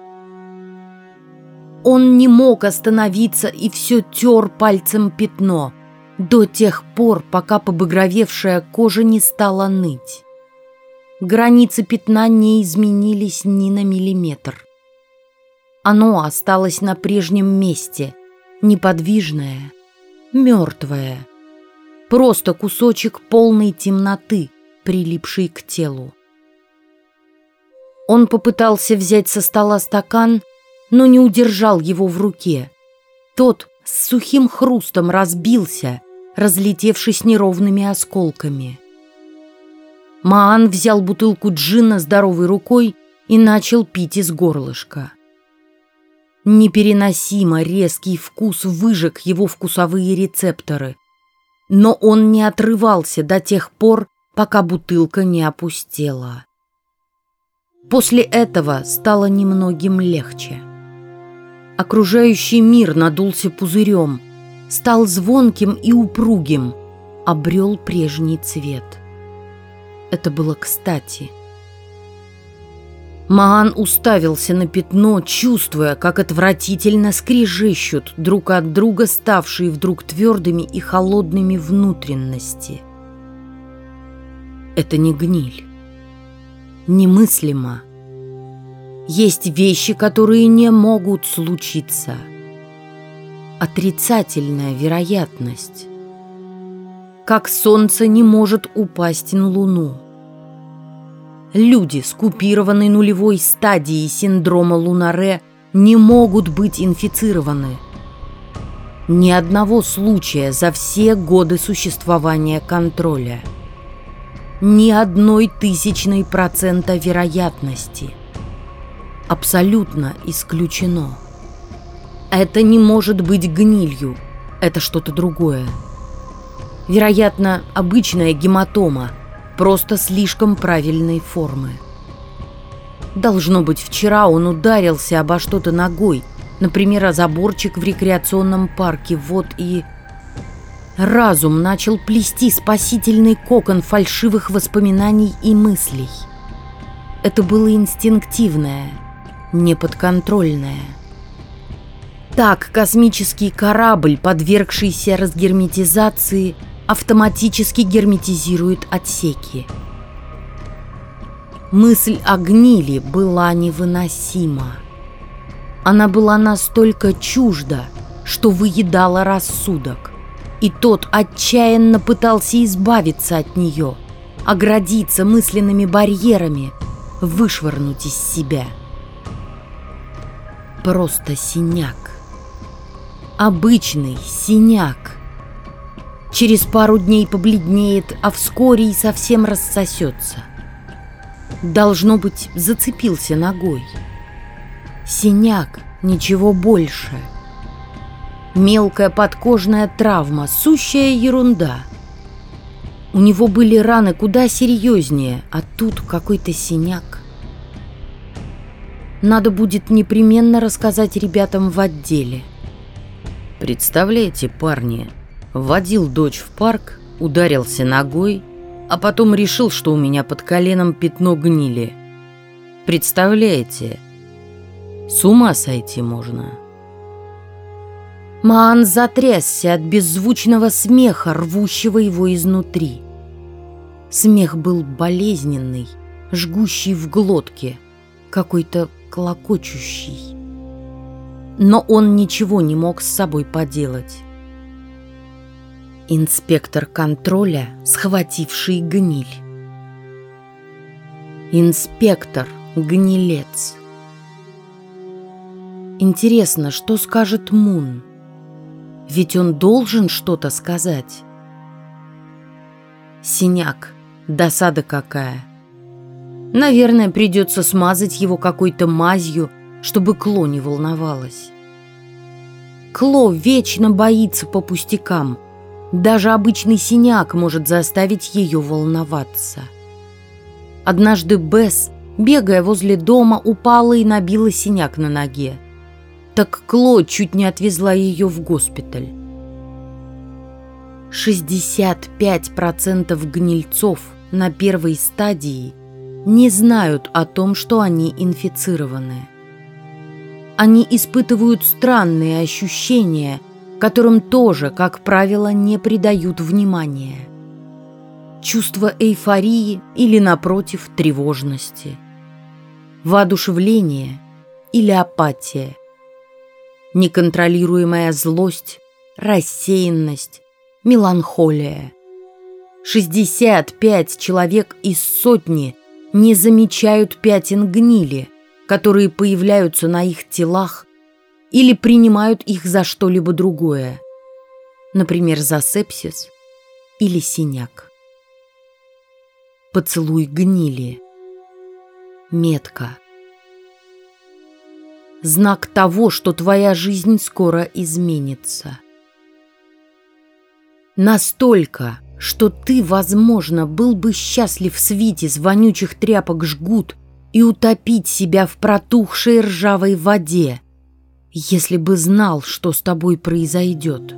Он не мог остановиться и все тер пальцем пятно до тех пор, пока побагровевшая кожа не стала ныть. Границы пятна не изменились ни на миллиметр. Оно осталось на прежнем месте, неподвижное, мертвое. Просто кусочек полной темноты, прилипший к телу. Он попытался взять со стола стакан, но не удержал его в руке. Тот с сухим хрустом разбился, разлетевшись неровными осколками. Маан взял бутылку джина здоровой рукой и начал пить из горлышка. Непереносимо резкий вкус выжег его вкусовые рецепторы, но он не отрывался до тех пор, пока бутылка не опустела. После этого стало немногим легче. Окружающий мир надулся пузырем, стал звонким и упругим, обрел прежний цвет. Это было кстати. Маан уставился на пятно, чувствуя, как отвратительно скрежещут друг от друга ставшие вдруг твердыми и холодными внутренности. Это не гниль. Немыслимо. Есть вещи, которые не могут случиться. Отрицательная вероятность. Как солнце не может упасть на луну. Люди с купированной нулевой стадией синдрома Лунаре не могут быть инфицированы. Ни одного случая за все годы существования контроля. Ни одной тысячной процента вероятности – абсолютно исключено. Это не может быть гнилью, это что-то другое. Вероятно, обычная гематома, просто слишком правильной формы. Должно быть, вчера он ударился обо что-то ногой, например, о заборчик в рекреационном парке, вот и... Разум начал плести спасительный кокон фальшивых воспоминаний и мыслей. Это было инстинктивное, неподконтрольная. Так космический корабль, подвергшийся разгерметизации, автоматически герметизирует отсеки. Мысль о гнили была невыносима. Она была настолько чужда, что выедала рассудок. И тот отчаянно пытался избавиться от нее, оградиться мысленными барьерами, вышвырнуть из себя – просто синяк. Обычный синяк. Через пару дней побледнеет, а вскоре и совсем рассосется. Должно быть, зацепился ногой. Синяк, ничего больше. Мелкая подкожная травма, сущая ерунда. У него были раны куда серьезнее, а тут какой-то синяк. Надо будет непременно рассказать ребятам в отделе. Представляете, парни, водил дочь в парк, ударился ногой, а потом решил, что у меня под коленом пятно гнили. Представляете? С ума сойти можно. Маан затрясся от беззвучного смеха, рвущего его изнутри. Смех был болезненный, жгущий в глотке, какой-то клокочущий. Но он ничего не мог с собой поделать. Инспектор контроля, схвативший гниль. Инспектор, гнилец. Интересно, что скажет Мун? Ведь он должен что-то сказать. Синяк, досада какая. Наверное, придется смазать его какой-то мазью, чтобы Кло не волновалась. Кло вечно боится по пустякам. Даже обычный синяк может заставить ее волноваться. Однажды Бесс Бегая возле дома, упала и набила синяк на ноге. Так Кло чуть не отвезла ее в госпиталь. 65% гнильцов на первой стадии не знают о том, что они инфицированы. Они испытывают странные ощущения, которым тоже, как правило, не придают внимания. Чувство эйфории или, напротив, тревожности. Воодушевление или апатия. Неконтролируемая злость, рассеянность, меланхолия. 65 человек из сотни не замечают пятен гнили, которые появляются на их телах или принимают их за что-либо другое, например, за сепсис или синяк. Поцелуй гнили. Метка. Знак того, что твоя жизнь скоро изменится. Настолько, что ты, возможно, был бы счастлив свить из вонючих тряпок жгут и утопить себя в протухшей ржавой воде, если бы знал, что с тобой произойдет.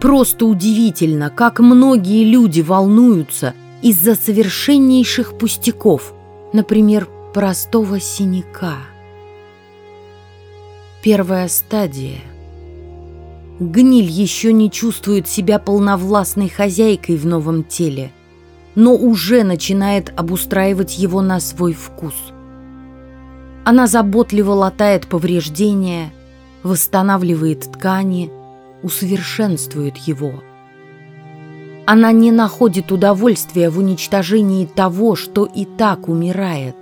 Просто удивительно, как многие люди волнуются из-за совершеннейших пустяков, например, простого синяка. Первая стадия – Гниль еще не чувствует себя полновластной хозяйкой в новом теле, но уже начинает обустраивать его на свой вкус. Она заботливо латает повреждения, восстанавливает ткани, усовершенствует его. Она не находит удовольствия в уничтожении того, что и так умирает.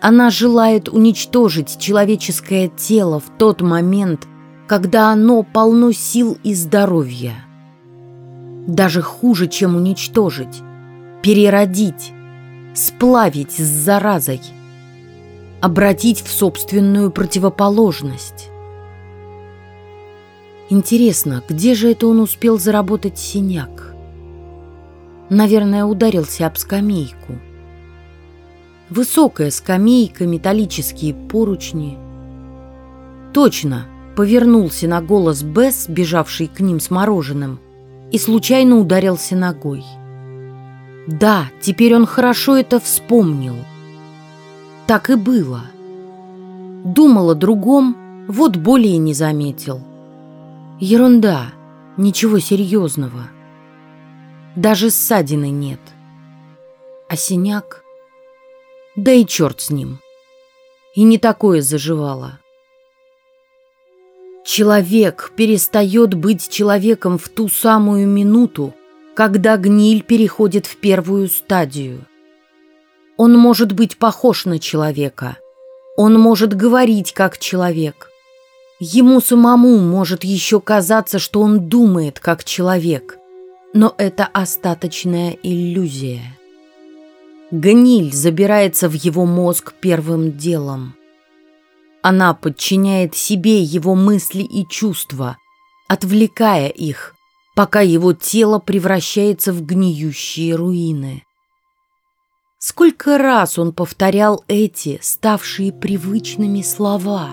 Она желает уничтожить человеческое тело в тот момент, когда оно полно сил и здоровья. Даже хуже, чем уничтожить, переродить, сплавить с заразой, обратить в собственную противоположность. Интересно, где же это он успел заработать синяк? Наверное, ударился об скамейку. Высокая скамейка, металлические поручни. Точно, повернулся на голос Бесс, бежавший к ним с мороженым, и случайно ударился ногой. Да, теперь он хорошо это вспомнил. Так и было. Думал о другом, вот более не заметил. Ерунда, ничего серьезного. Даже ссадины нет. А синяк? Да и черт с ним. И не такое заживало. Человек перестает быть человеком в ту самую минуту, когда гниль переходит в первую стадию. Он может быть похож на человека. Он может говорить как человек. Ему самому может еще казаться, что он думает как человек. Но это остаточная иллюзия. Гниль забирается в его мозг первым делом. Она подчиняет себе его мысли и чувства, отвлекая их, пока его тело превращается в гниющие руины. Сколько раз он повторял эти, ставшие привычными слова.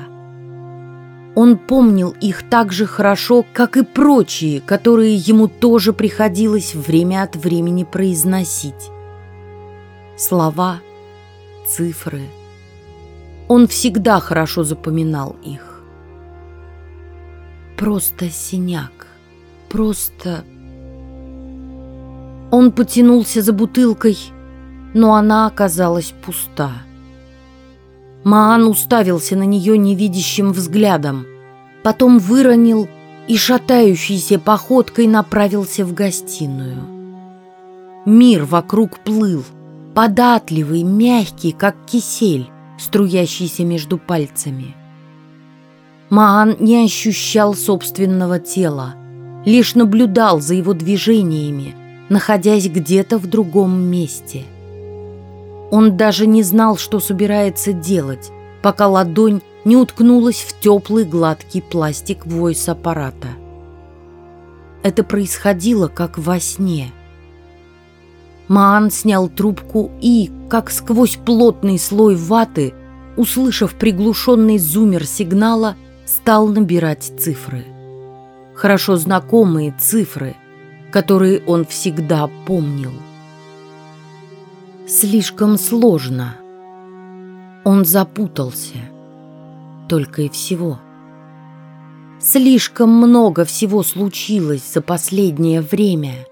Он помнил их так же хорошо, как и прочие, которые ему тоже приходилось время от времени произносить. Слова, цифры — он всегда хорошо запоминал их. Просто синяк. Просто... Он потянулся за бутылкой, но она оказалась пуста. Маан уставился на нее невидящим взглядом, потом выронил и шатающейся походкой направился в гостиную. Мир вокруг плыл, податливый, мягкий, как кисель струящийся между пальцами. Маан не ощущал собственного тела, лишь наблюдал за его движениями, находясь где-то в другом месте. Он даже не знал, что собирается делать, пока ладонь не уткнулась в теплый гладкий пластик войс-аппарата. Это происходило как во сне. Маан снял трубку и, как сквозь плотный слой ваты, услышав приглушенный зумер сигнала, стал набирать цифры. Хорошо знакомые цифры, которые он всегда помнил. Слишком сложно. Он запутался. Только и всего. Слишком много всего случилось за последнее время.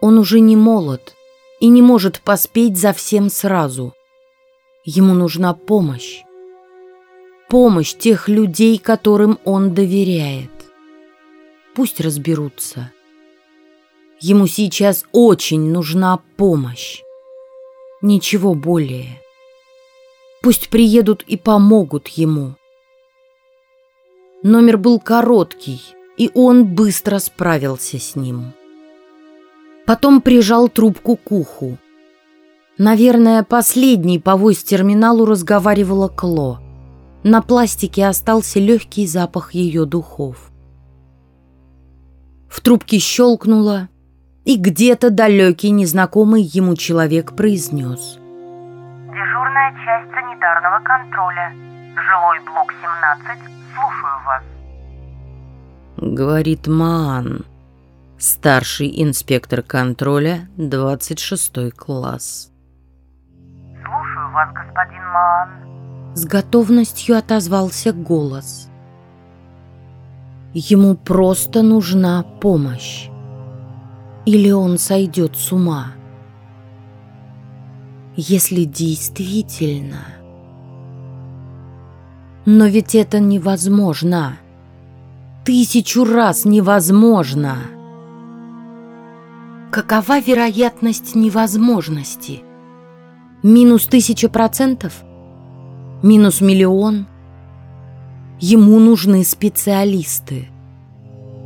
Он уже не молод и не может поспеть за всем сразу. Ему нужна помощь. Помощь тех людей, которым он доверяет. Пусть разберутся. Ему сейчас очень нужна помощь. Ничего более. Пусть приедут и помогут ему. Номер был короткий, и он быстро справился с ним. Потом прижал трубку к уху. Наверное, последний по войс-терминалу разговаривала Кло. На пластике остался легкий запах ее духов. В трубке щелкнуло, и где-то далекий незнакомый ему человек произнес. «Дежурная часть санитарного контроля. Жилой блок 17. Слушаю вас». Говорит Маан, старший инспектор контроля, 26 класс. «Слушаю вас, господин Маан». С готовностью отозвался голос. Ему просто нужна помощь. Или он сойдет с ума. Если действительно... Но ведь это невозможно. Тысячу раз невозможно. Какова вероятность невозможности? Минус тысяча процентов? Минус миллион? Ему нужны специалисты.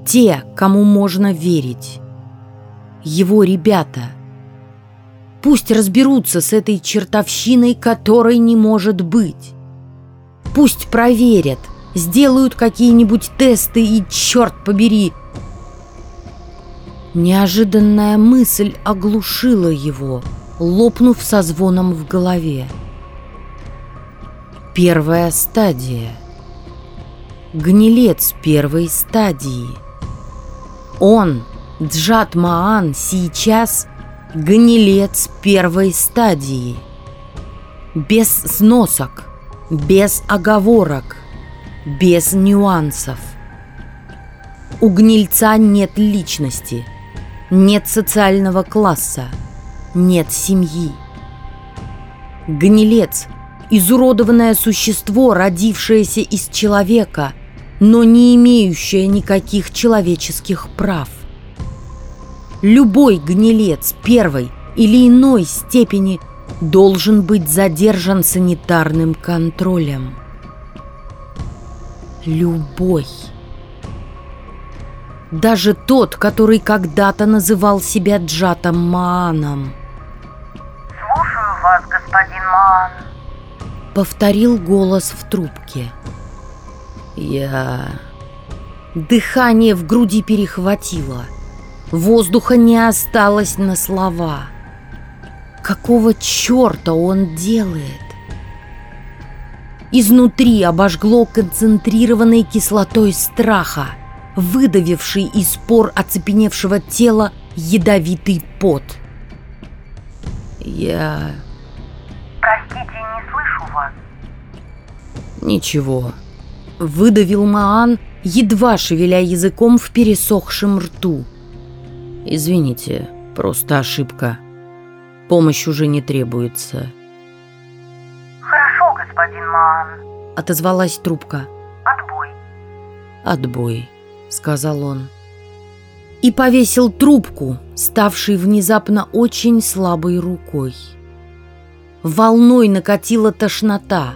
Те, кому можно верить его ребята. Пусть разберутся с этой чертовщиной, которой не может быть. Пусть проверят, сделают какие-нибудь тесты и, черт побери, Неожиданная мысль оглушила его, лопнув со звоном в голове. Первая стадия. Гнилец первой стадии. Он Джат Маан сейчас гнилец первой стадии. Без сносок, без оговорок, без нюансов. У гнильца нет личности, нет социального класса, нет семьи. Гнилец – изуродованное существо, родившееся из человека, но не имеющее никаких человеческих прав. Любой гнилец первой или иной степени должен быть задержан санитарным контролем. Любой. Даже тот, который когда-то называл себя Джатом Мааном. «Слушаю вас, господин Маан», — повторил голос в трубке. «Я...» Дыхание в груди перехватило — Воздуха не осталось на слова. Какого черта он делает? Изнутри обожгло концентрированной кислотой страха, выдавивший из пор оцепеневшего тела ядовитый пот. Я... Простите, не слышу вас. Ничего. Выдавил Маан, едва шевеля языком в пересохшем рту. Извините, просто ошибка. Помощь уже не требуется. Хорошо, господин Маан. Отозвалась трубка. Отбой. Отбой, сказал он. И повесил трубку, ставшей внезапно очень слабой рукой. Волной накатила тошнота,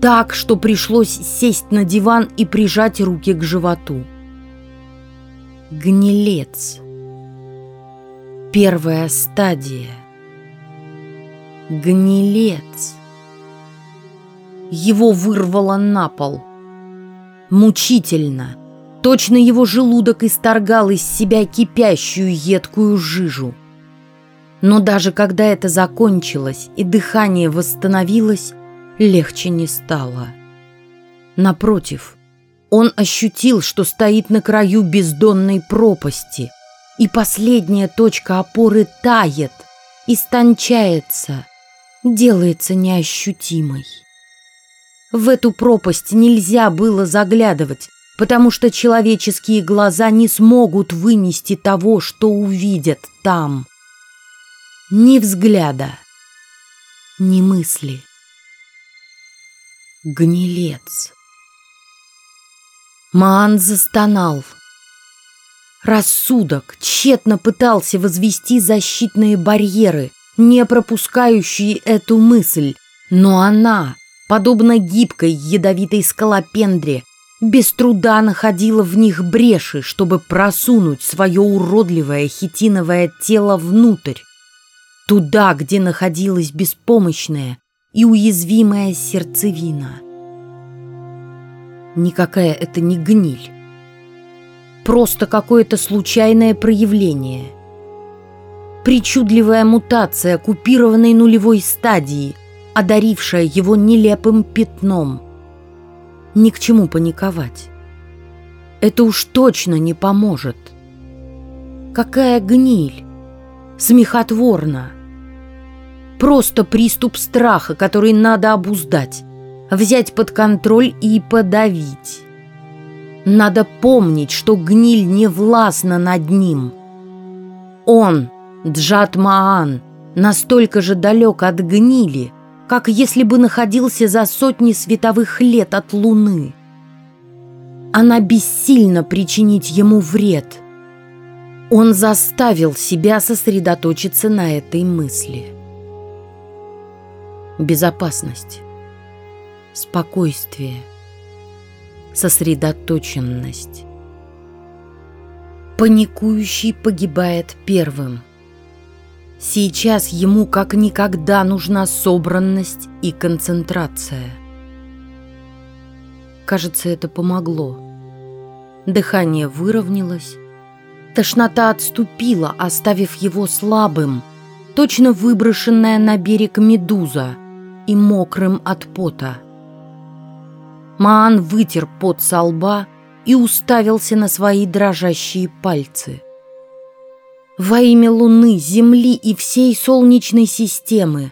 так, что пришлось сесть на диван и прижать руки к животу. Гнилец. Первая стадия. Гнилец. Его вырвало на пол. Мучительно. Точно его желудок исторгал из себя кипящую едкую жижу. Но даже когда это закончилось и дыхание восстановилось, легче не стало. Напротив, он ощутил, что стоит на краю бездонной пропасти, и последняя точка опоры тает, истончается, делается неощутимой. В эту пропасть нельзя было заглядывать, потому что человеческие глаза не смогут вынести того, что увидят там. Ни взгляда, ни мысли. Гнилец. Маан застонал. Рассудок тщетно пытался возвести защитные барьеры, не пропускающие эту мысль, но она, подобно гибкой ядовитой скалопендре, без труда находила в них бреши, чтобы просунуть свое уродливое хитиновое тело внутрь, туда, где находилась беспомощная и уязвимая сердцевина. Никакая это не гниль. Просто какое-то случайное проявление. Причудливая мутация купированной нулевой стадии, одарившая его нелепым пятном – ни к чему паниковать. Это уж точно не поможет. Какая гниль! Смехотворно! Просто приступ страха, который надо обуздать, взять под контроль и подавить. Надо помнить, что гниль не властна над ним. Он, Джат Маан, настолько же далек от гнили – как если бы находился за сотни световых лет от Луны. Она бессильно причинить ему вред. Он заставил себя сосредоточиться на этой мысли. Безопасность, спокойствие, сосредоточенность. Паникующий погибает первым – Сейчас ему как никогда нужна собранность и концентрация. Кажется, это помогло. Дыхание выровнялось. Тошнота отступила, оставив его слабым, точно выброшенная на берег медуза и мокрым от пота. Маан вытер пот со лба и уставился на свои дрожащие пальцы – во имя Луны, Земли и всей Солнечной системы,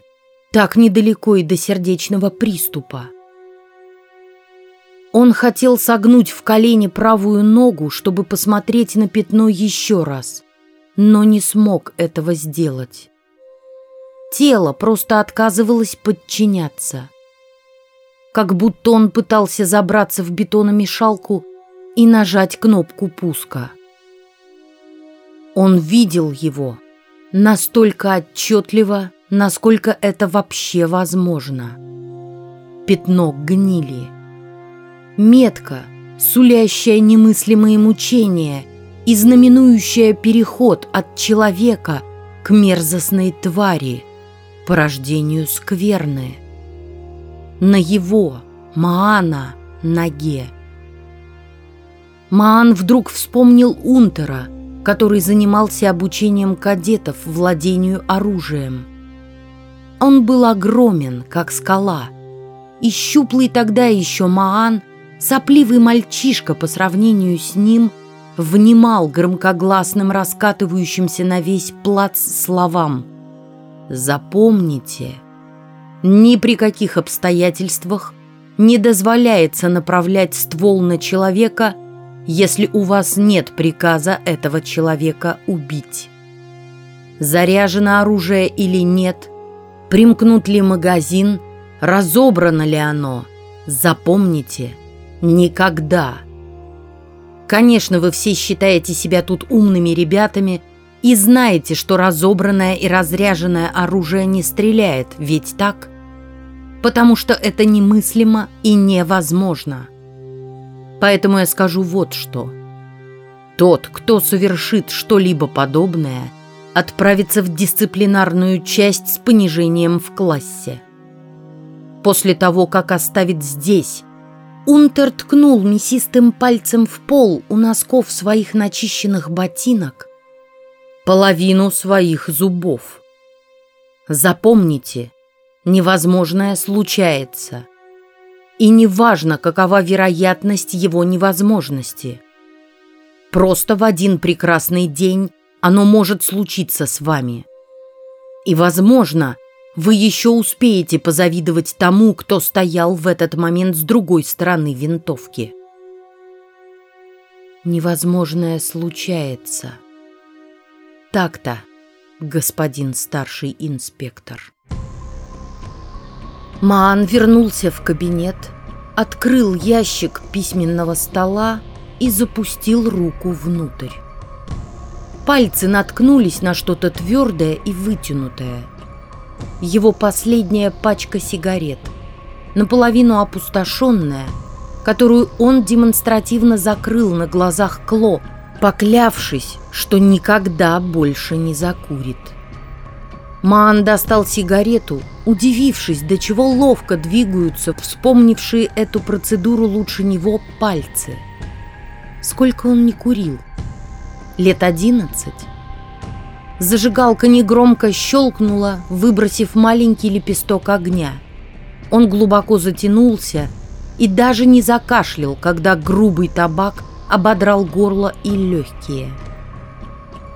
так недалеко и до сердечного приступа. Он хотел согнуть в колени правую ногу, чтобы посмотреть на пятно еще раз, но не смог этого сделать. Тело просто отказывалось подчиняться. Как будто он пытался забраться в бетономешалку и нажать кнопку пуска. Он видел его настолько отчетливо, насколько это вообще возможно. Пятно гнили. Метка, сулящая немыслимые мучения и знаменующая переход от человека к мерзостной твари, порождению скверны. На его, Маана, ноге. Маан вдруг вспомнил Унтера – который занимался обучением кадетов владению оружием. Он был огромен, как скала, и щуплый тогда еще Маан, сопливый мальчишка по сравнению с ним, внимал громкогласным раскатывающимся на весь плац словам «Запомните, ни при каких обстоятельствах не дозволяется направлять ствол на человека – если у вас нет приказа этого человека убить. Заряжено оружие или нет, примкнут ли магазин, разобрано ли оно, запомните, никогда. Конечно, вы все считаете себя тут умными ребятами и знаете, что разобранное и разряженное оружие не стреляет, ведь так? Потому что это немыслимо и невозможно. Поэтому я скажу вот что. Тот, кто совершит что-либо подобное, отправится в дисциплинарную часть с понижением в классе. После того, как оставит здесь, Унтер ткнул мясистым пальцем в пол у носков своих начищенных ботинок половину своих зубов. Запомните, невозможное случается. И неважно, какова вероятность его невозможности. Просто в один прекрасный день оно может случиться с вами. И, возможно, вы еще успеете позавидовать тому, кто стоял в этот момент с другой стороны винтовки. Невозможное случается. Так-то, господин старший инспектор. Маан вернулся в кабинет, открыл ящик письменного стола и запустил руку внутрь. Пальцы наткнулись на что-то твердое и вытянутое. Его последняя пачка сигарет, наполовину опустошенная, которую он демонстративно закрыл на глазах Кло, поклявшись, что никогда больше не закурит. Маан достал сигарету, удивившись, до чего ловко двигаются вспомнившие эту процедуру лучше него пальцы. Сколько он не курил? Лет одиннадцать? Зажигалка негромко щелкнула, выбросив маленький лепесток огня. Он глубоко затянулся и даже не закашлял, когда грубый табак ободрал горло и легкие.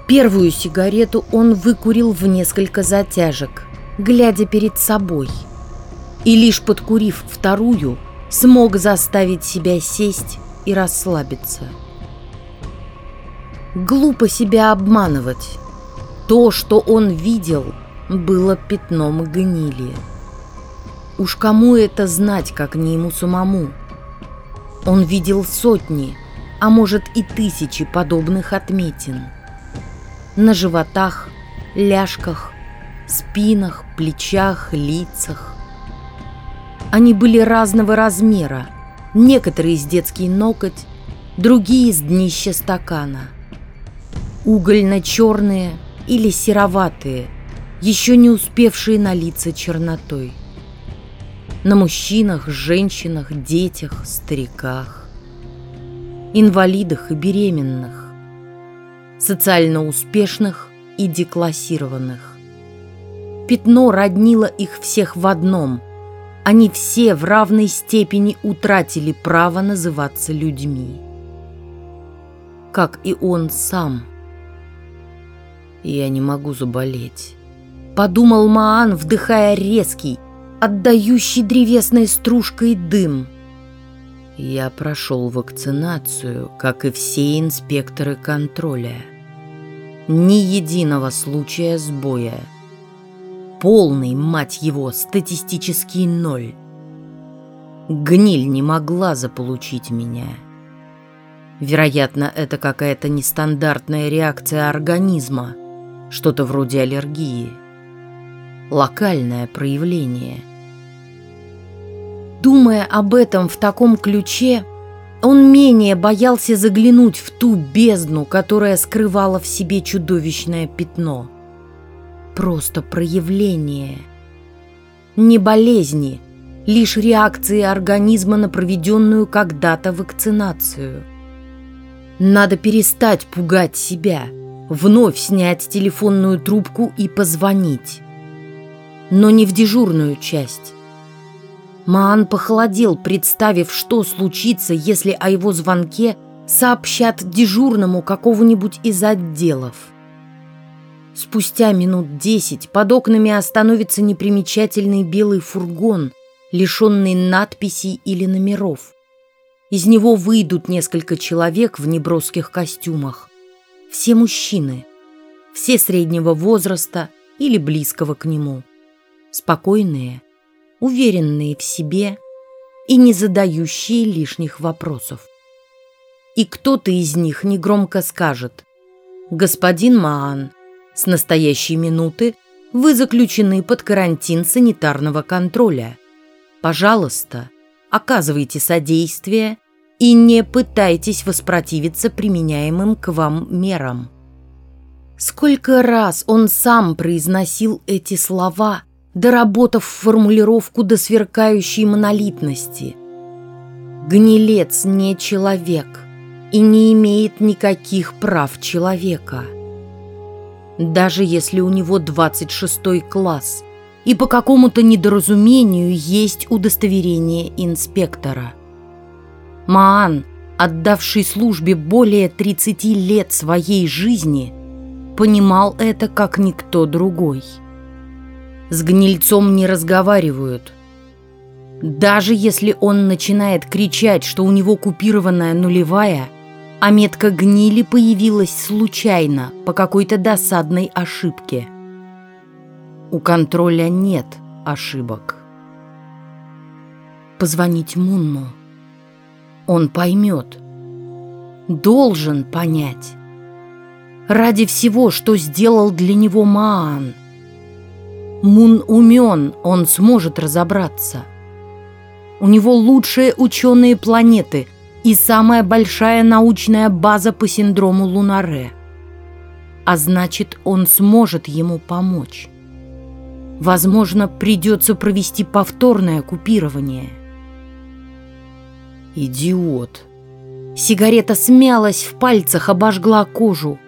Первую сигарету он выкурил в несколько затяжек, глядя перед собой. И лишь подкурив вторую, смог заставить себя сесть и расслабиться. Глупо себя обманывать. То, что он видел, было пятном гнили. Уж кому это знать, как не ему самому? Он видел сотни, а может и тысячи подобных отметин. На животах, ляжках, спинах, плечах, лицах. Они были разного размера, некоторые с детский ноготь, другие с днища стакана. Угольно-черные или сероватые, еще не успевшие налиться чернотой. На мужчинах, женщинах, детях, стариках инвалидах и беременных, социально успешных и деклассированных. Пятно роднило их всех в одном. Они все в равной степени утратили право называться людьми. Как и он сам. «Я не могу заболеть», — подумал Маан, вдыхая резкий, отдающий древесной стружкой дым — я прошел вакцинацию, как и все инспекторы контроля. Ни единого случая сбоя. Полный, мать его, статистический ноль. Гниль не могла заполучить меня. Вероятно, это какая-то нестандартная реакция организма, что-то вроде аллергии. Локальное проявление – Думая об этом в таком ключе, он менее боялся заглянуть в ту бездну, которая скрывала в себе чудовищное пятно. Просто проявление. Не болезни, лишь реакции организма на проведенную когда-то вакцинацию. Надо перестать пугать себя, вновь снять телефонную трубку и позвонить. Но не в дежурную часть, Маан похолодел, представив, что случится, если о его звонке сообщат дежурному какого-нибудь из отделов. Спустя минут десять под окнами остановится непримечательный белый фургон, лишенный надписей или номеров. Из него выйдут несколько человек в неброских костюмах. Все мужчины, все среднего возраста или близкого к нему. Спокойные, уверенные в себе и не задающие лишних вопросов. И кто-то из них негромко скажет «Господин Маан, с настоящей минуты вы заключены под карантин санитарного контроля. Пожалуйста, оказывайте содействие и не пытайтесь воспротивиться применяемым к вам мерам». Сколько раз он сам произносил эти слова – доработав формулировку до сверкающей монолитности. Гнилец не человек и не имеет никаких прав человека. даже если у него 26 класс, и по какому-то недоразумению есть удостоверение инспектора. Маан, отдавший службе более 30 лет своей жизни, понимал это как никто другой. С гнильцом не разговаривают. Даже если он начинает кричать, что у него купированная нулевая – а метка гнили появилась случайно, по какой-то досадной ошибке. У контроля нет ошибок. Позвонить Мунну. Он поймет. Должен понять. Ради всего, что сделал для него Маан. Мун умен, он сможет разобраться. У него лучшие ученые планеты – и самая большая научная база по синдрому Лунаре. А значит, он сможет ему помочь. Возможно, придется провести повторное купирование. Идиот. Сигарета смялась в пальцах, обожгла кожу.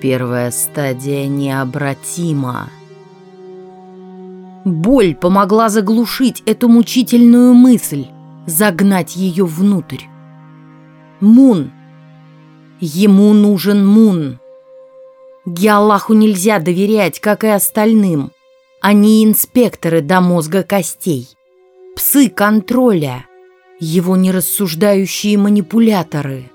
Первая стадия необратима. Боль помогла заглушить эту мучительную мысль, загнать ее внутрь. Мун. Ему нужен Мун. Геаллаху нельзя доверять, как и остальным. Они инспекторы до мозга костей. Псы контроля. Его нерассуждающие манипуляторы.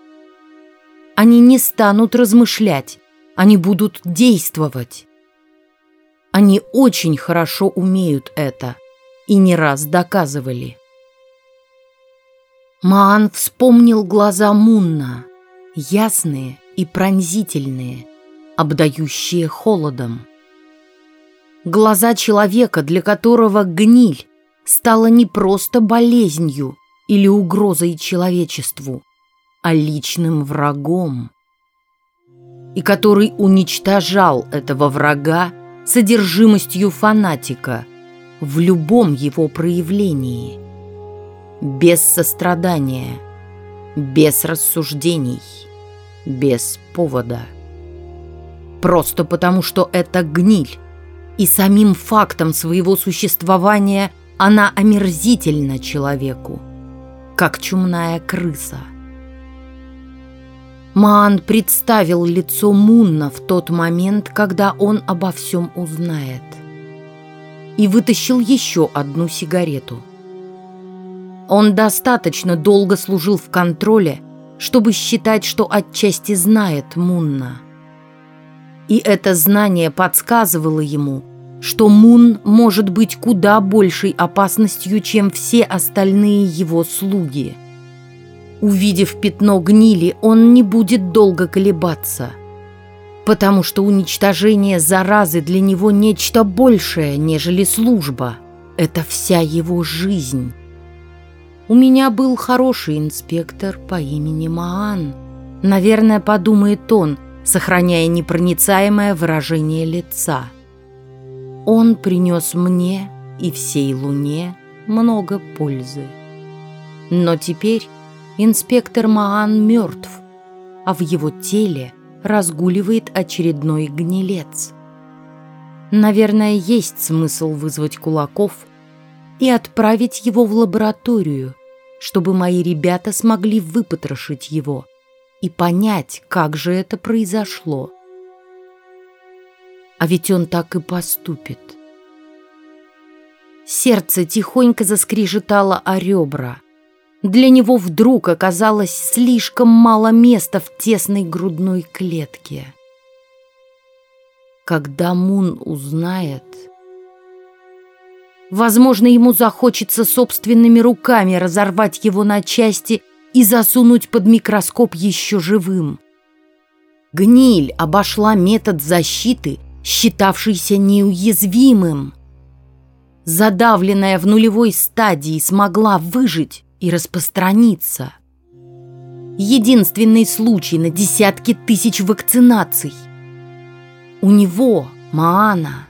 Они не станут размышлять. Они будут действовать. Они очень хорошо умеют это и не раз доказывали. Маан вспомнил глаза Мунна, ясные и пронзительные, обдающие холодом. Глаза человека, для которого гниль стала не просто болезнью или угрозой человечеству, а личным врагом, и который уничтожал этого врага содержимостью фанатика в любом его проявлении – без сострадания, без рассуждений, без повода. Просто потому, что это гниль, и самим фактом своего существования она омерзительна человеку, как чумная крыса. Маан представил лицо Мунна в тот момент, когда он обо всем узнает. И вытащил еще одну сигарету – он достаточно долго служил в контроле, чтобы считать, что отчасти знает Мунна. И это знание подсказывало ему, что Мун может быть куда большей опасностью, чем все остальные его слуги. Увидев пятно гнили, он не будет долго колебаться, потому что уничтожение заразы для него нечто большее, нежели служба. Это вся его жизнь. У меня был хороший инспектор по имени Маан. Наверное, подумает он, сохраняя непроницаемое выражение лица. Он принес мне и всей Луне много пользы. Но теперь инспектор Маан мертв, а в его теле разгуливает очередной гнилец. Наверное, есть смысл вызвать кулаков и отправить его в лабораторию, чтобы мои ребята смогли выпотрошить его и понять, как же это произошло. А ведь он так и поступит. Сердце тихонько заскрежетало о ребра. Для него вдруг оказалось слишком мало места в тесной грудной клетке. Когда Мун узнает, Возможно, ему захочется собственными руками разорвать его на части и засунуть под микроскоп еще живым. Гниль обошла метод защиты, считавшийся неуязвимым. Задавленная в нулевой стадии смогла выжить и распространиться. Единственный случай на десятки тысяч вакцинаций. У него, Маана,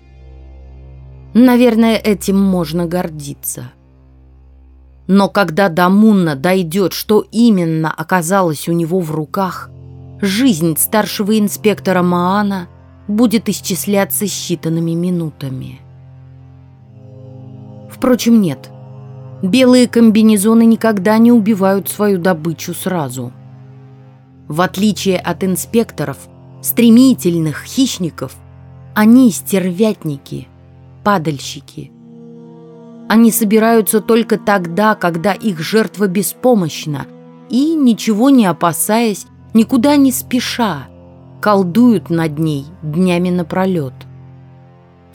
Наверное, этим можно гордиться. Но когда до Мунна дойдет, что именно оказалось у него в руках, жизнь старшего инспектора Маана будет исчисляться считанными минутами. Впрочем, нет. Белые комбинезоны никогда не убивают свою добычу сразу. В отличие от инспекторов, стремительных хищников, они стервятники, падальщики. Они собираются только тогда, когда их жертва беспомощна и, ничего не опасаясь, никуда не спеша, колдуют над ней днями напролет.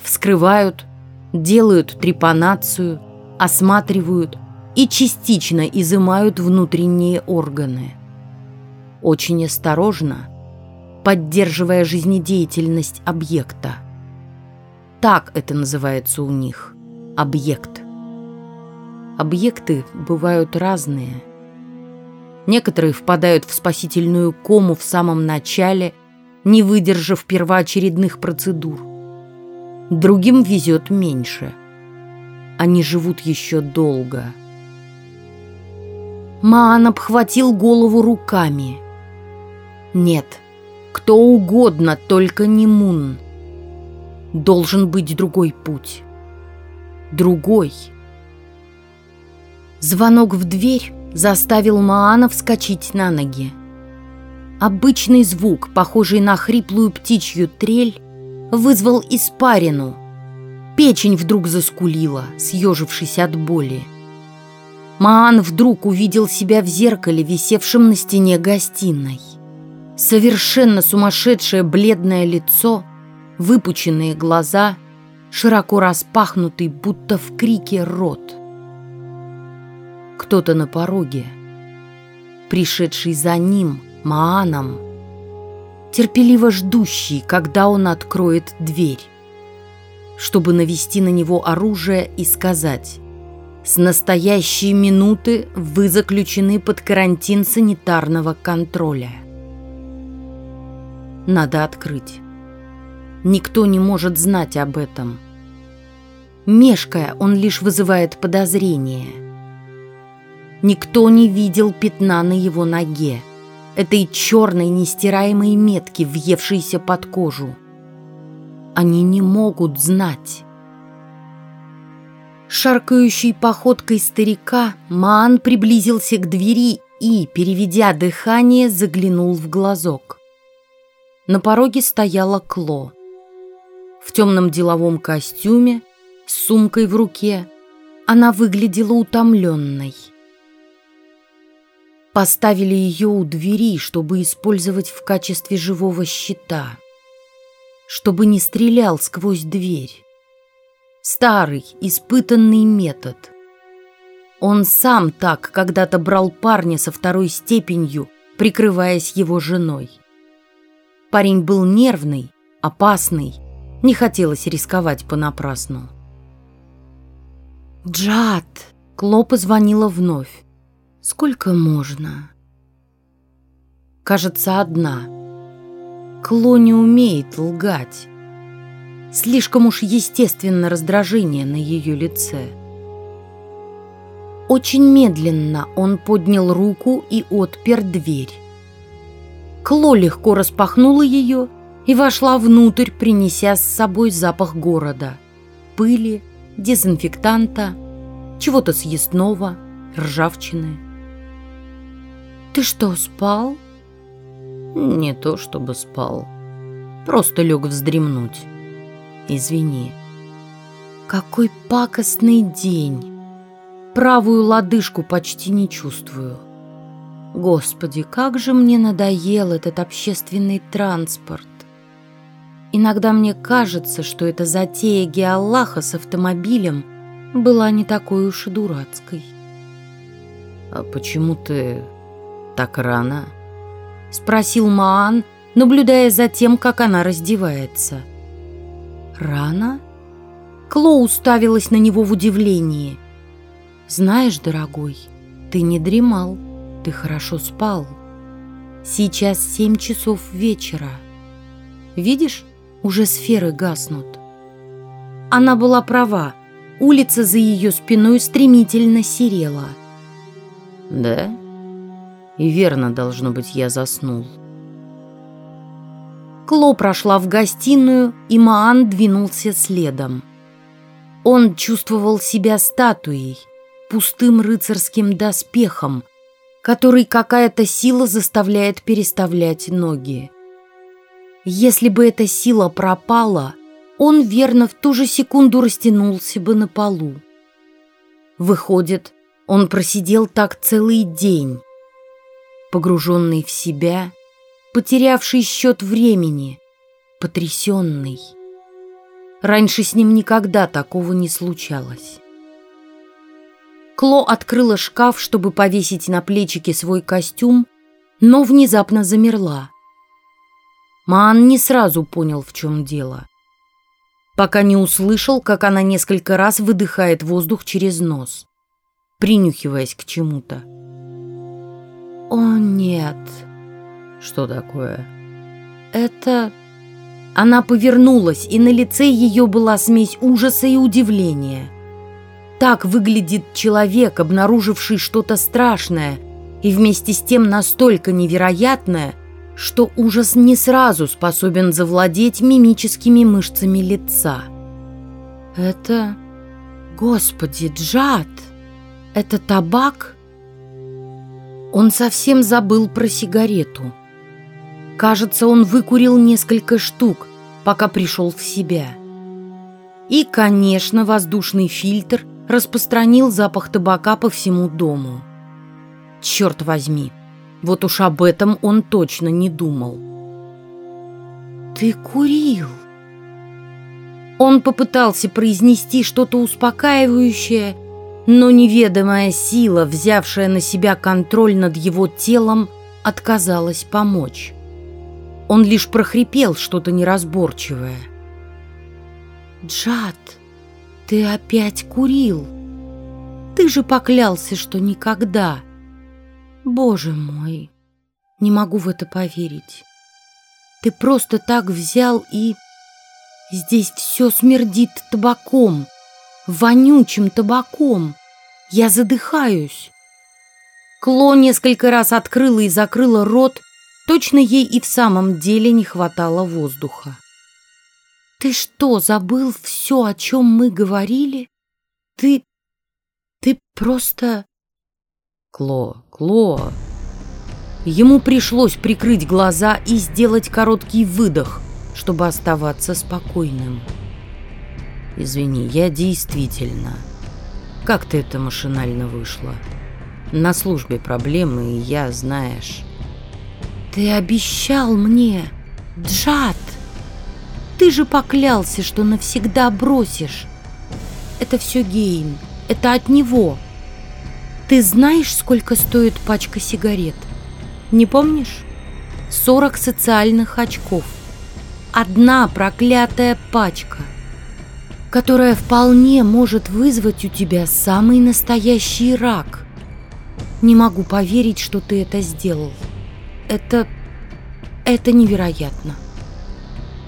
Вскрывают, делают трепанацию, осматривают и частично изымают внутренние органы. Очень осторожно, поддерживая жизнедеятельность объекта. Так это называется у них – объект. Объекты бывают разные. Некоторые впадают в спасительную кому в самом начале – не выдержав первоочередных процедур. Другим везет меньше. Они живут еще долго. Маан обхватил голову руками. Нет, кто угодно, только не Мун. Должен быть другой путь. Другой. Звонок в дверь заставил Маана вскочить на ноги. Обычный звук, похожий на хриплую птичью трель, вызвал испарину. Печень вдруг заскулила, съежившись от боли. Маан вдруг увидел себя в зеркале, висевшем на стене гостиной. Совершенно сумасшедшее бледное лицо, выпученные глаза, широко распахнутый, будто в крике рот. Кто-то на пороге, пришедший за ним — Мааном, терпеливо ждущий, когда он откроет дверь, чтобы навести на него оружие и сказать «С настоящей минуты вы заключены под карантин санитарного контроля». Надо открыть. Никто не может знать об этом. Мешкая, он лишь вызывает подозрение. Никто не видел пятна на его ноге этой черной нестираемой метки, въевшейся под кожу. Они не могут знать. Шаркающей походкой старика Маан приблизился к двери и, переведя дыхание, заглянул в глазок. На пороге стояла Кло. В темном деловом костюме, с сумкой в руке, она выглядела утомленной. Поставили ее у двери, чтобы использовать в качестве живого щита. Чтобы не стрелял сквозь дверь. Старый, испытанный метод. Он сам так когда-то брал парня со второй степенью, прикрываясь его женой. Парень был нервный, опасный, не хотелось рисковать понапрасну. «Джад!» Кло позвонила вновь. Сколько можно? Кажется, одна. Кло не умеет лгать. Слишком уж естественно раздражение на ее лице. Очень медленно он поднял руку и отпер дверь. Кло легко распахнула ее и вошла внутрь, принеся с собой запах города. Пыли, дезинфектанта, чего-то съестного, ржавчины. «Ты что, спал?» «Не то чтобы спал. Просто лег вздремнуть. Извини». «Какой пакостный день! Правую лодыжку почти не чувствую. Господи, как же мне надоел этот общественный транспорт!» Иногда мне кажется, что эта затея Геаллаха с автомобилем была не такой уж и дурацкой. «А почему ты так рано?» — спросил Маан, наблюдая за тем, как она раздевается. «Рано?» Кло уставилась на него в удивлении. «Знаешь, дорогой, ты не дремал, ты хорошо спал. Сейчас семь часов вечера. Видишь, уже сферы гаснут». Она была права. Улица за ее спиной стремительно серела. «Да?» И верно, должно быть, я заснул. Кло прошла в гостиную, и Маан двинулся следом. Он чувствовал себя статуей, пустым рыцарским доспехом, который какая-то сила заставляет переставлять ноги. Если бы эта сила пропала, он верно в ту же секунду растянулся бы на полу. Выходит, он просидел так целый день, погруженный в себя, потерявший счет времени, потрясенный. Раньше с ним никогда такого не случалось. Кло открыла шкаф, чтобы повесить на плечики свой костюм, но внезапно замерла. Маан не сразу понял, в чем дело. Пока не услышал, как она несколько раз выдыхает воздух через нос, принюхиваясь к чему-то. «О, нет!» «Что такое?» «Это она повернулась, и на лице ее была смесь ужаса и удивления. Так выглядит человек, обнаруживший что-то страшное и вместе с тем настолько невероятное, что ужас не сразу способен завладеть мимическими мышцами лица. «Это... Господи, Джад! Это табак?» Он совсем забыл про сигарету. Кажется, он выкурил несколько штук, пока пришел в себя. И, конечно, воздушный фильтр распространил запах табака по всему дому. Черт возьми, вот уж об этом он точно не думал. «Ты курил!» Он попытался произнести что-то успокаивающее, но неведомая сила, взявшая на себя контроль над его телом, отказалась помочь. Он лишь прохрипел что-то неразборчивое. «Джад, ты опять курил. Ты же поклялся, что никогда. Боже мой, не могу в это поверить. Ты просто так взял и... Здесь все смердит табаком, вонючим табаком. Я задыхаюсь». Кло несколько раз открыла и закрыла рот, Точно ей и в самом деле не хватало воздуха. «Ты что, забыл все, о чем мы говорили? Ты... ты просто...» «Кло, Кло...» Ему пришлось прикрыть глаза и сделать короткий выдох, чтобы оставаться спокойным. «Извини, я действительно...» «Как ты это машинально вышло?» «На службе проблемы, и я, знаешь...» «Ты обещал мне, Джад! Ты же поклялся, что навсегда бросишь. Это все Гейн, это от него. Ты знаешь, сколько стоит пачка сигарет? Не помнишь? Сорок социальных очков. Одна проклятая пачка, которая вполне может вызвать у тебя самый настоящий рак. Не могу поверить, что ты это сделал. Это... это невероятно.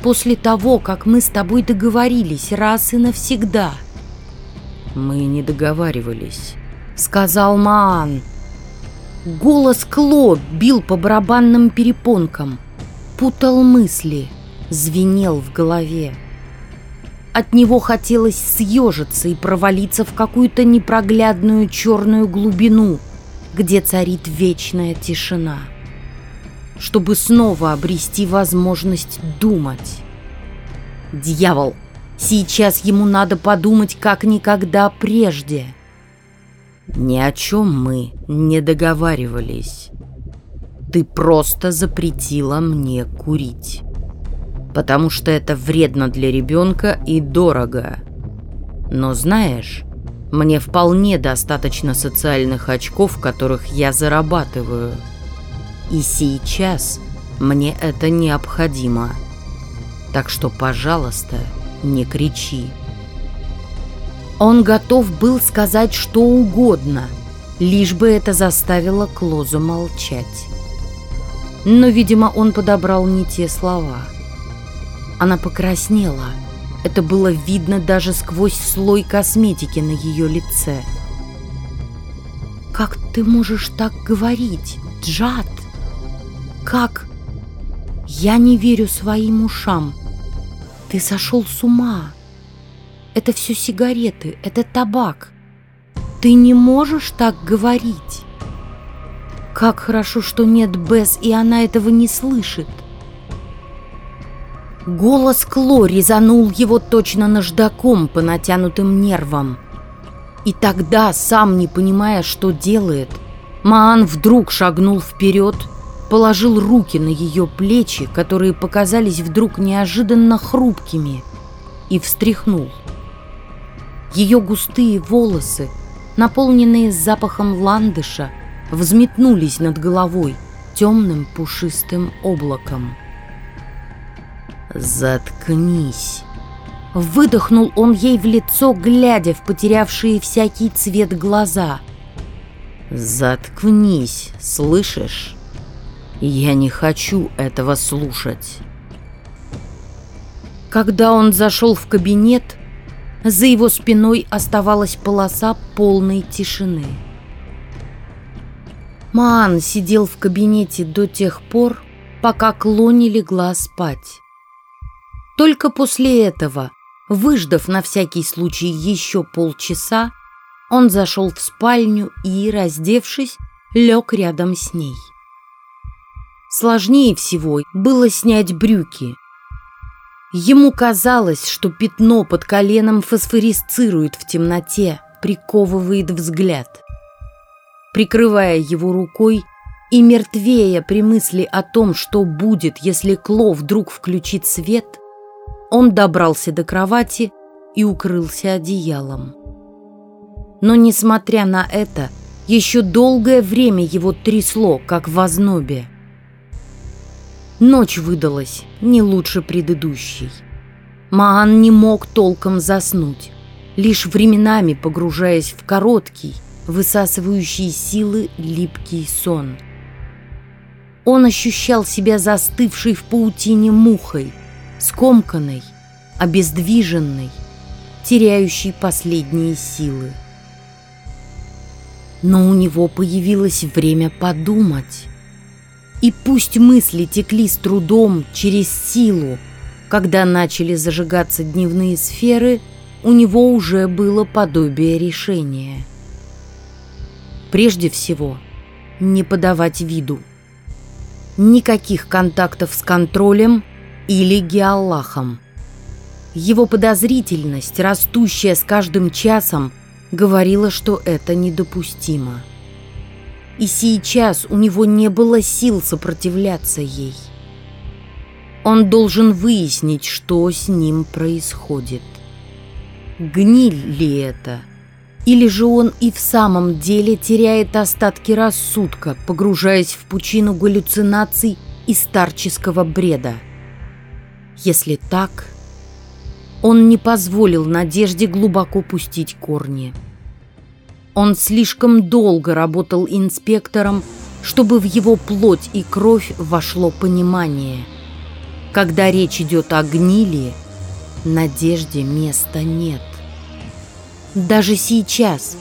После того, как мы с тобой договорились раз и навсегда. Мы не договаривались, сказал Маан. Голос Кло бил по барабанным перепонкам, путал мысли, звенел в голове. От него хотелось съежиться и провалиться в какую-то непроглядную черную глубину, где царит вечная тишина чтобы снова обрести возможность думать. Дьявол, сейчас ему надо подумать как никогда прежде. Ни о чем мы не договаривались. Ты просто запретила мне курить. Потому что это вредно для ребенка и дорого. Но знаешь, мне вполне достаточно социальных очков, которых я зарабатываю – и сейчас мне это необходимо. Так что, пожалуйста, не кричи. Он готов был сказать что угодно, лишь бы это заставило Клозу молчать. Но, видимо, он подобрал не те слова. Она покраснела. Это было видно даже сквозь слой косметики на ее лице. «Как ты можешь так говорить, Джад?» Как? Я не верю своим ушам. Ты сошел с ума. Это все сигареты, это табак. Ты не можешь так говорить. Как хорошо, что нет Бесс, и она этого не слышит. Голос Кло резанул его точно наждаком по натянутым нервам. И тогда, сам не понимая, что делает, Маан вдруг шагнул вперед, положил руки на ее плечи, которые показались вдруг неожиданно хрупкими, и встряхнул. Ее густые волосы, наполненные запахом ландыша, взметнулись над головой темным пушистым облаком. «Заткнись!» Выдохнул он ей в лицо, глядя в потерявшие всякий цвет глаза. «Заткнись, слышишь? Я не хочу этого слушать». Когда он зашел в кабинет, за его спиной оставалась полоса полной тишины. Маан сидел в кабинете до тех пор, пока Клони легла спать. Только после этого Выждав на всякий случай еще полчаса, он зашел в спальню и, раздевшись, лег рядом с ней. Сложнее всего было снять брюки. Ему казалось, что пятно под коленом фосфорисцирует в темноте, приковывает взгляд. Прикрывая его рукой и мертвея при мысли о том, что будет, если Кло вдруг включит свет – он добрался до кровати и укрылся одеялом. Но, несмотря на это, еще долгое время его трясло, как в ознобе. Ночь выдалась не лучше предыдущей. Маан не мог толком заснуть, лишь временами погружаясь в короткий, высасывающий силы липкий сон. Он ощущал себя застывшей в паутине мухой – скомканной, обездвиженной, теряющей последние силы. Но у него появилось время подумать. И пусть мысли текли с трудом через силу, когда начали зажигаться дневные сферы, у него уже было подобие решения. Прежде всего, не подавать виду. Никаких контактов с контролем – или Геаллахом. Его подозрительность, растущая с каждым часом, говорила, что это недопустимо. И сейчас у него не было сил сопротивляться ей. Он должен выяснить, что с ним происходит. Гниль ли это? Или же он и в самом деле теряет остатки рассудка, погружаясь в пучину галлюцинаций и старческого бреда? Если так, он не позволил надежде глубоко пустить корни. Он слишком долго работал инспектором, чтобы в его плоть и кровь вошло понимание. Когда речь идет о гнили, надежде места нет. Даже сейчас,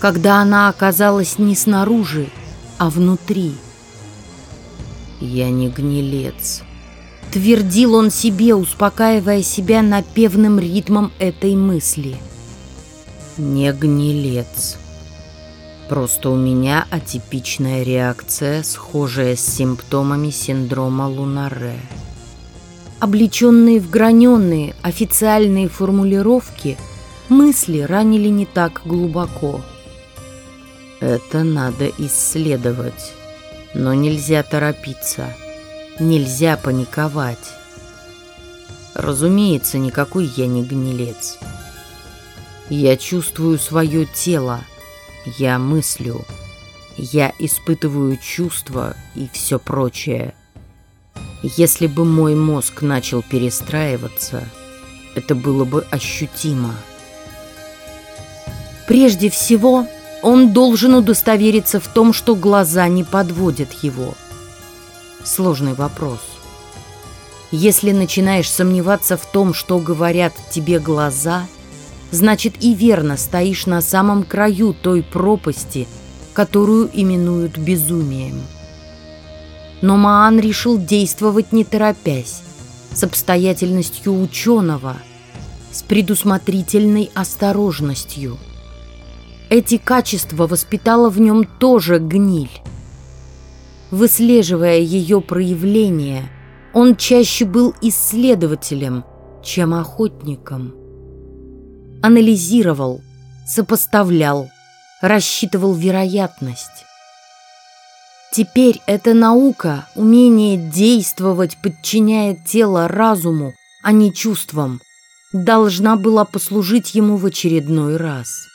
когда она оказалась не снаружи, а внутри. «Я не гнилец», Твердил он себе, успокаивая себя напевным ритмом этой мысли. «Не гнилец. Просто у меня атипичная реакция, схожая с симптомами синдрома Лунаре». Облеченные в граненные официальные формулировки, мысли ранили не так глубоко. «Это надо исследовать, но нельзя торопиться». Нельзя паниковать. Разумеется, никакой я не гнилец. Я чувствую свое тело, я мыслю, я испытываю чувства и все прочее. Если бы мой мозг начал перестраиваться, это было бы ощутимо. Прежде всего, он должен удостовериться в том, что глаза не подводят его – сложный вопрос. Если начинаешь сомневаться в том, что говорят тебе глаза, значит и верно стоишь на самом краю той пропасти, которую именуют безумием. Но Маан решил действовать не торопясь, с обстоятельностью ученого, с предусмотрительной осторожностью. Эти качества воспитала в нем тоже гниль. Выслеживая ее проявления, он чаще был исследователем, чем охотником. Анализировал, сопоставлял, рассчитывал вероятность. Теперь эта наука, умение действовать, подчиняя тело разуму, а не чувствам, должна была послужить ему в очередной раз.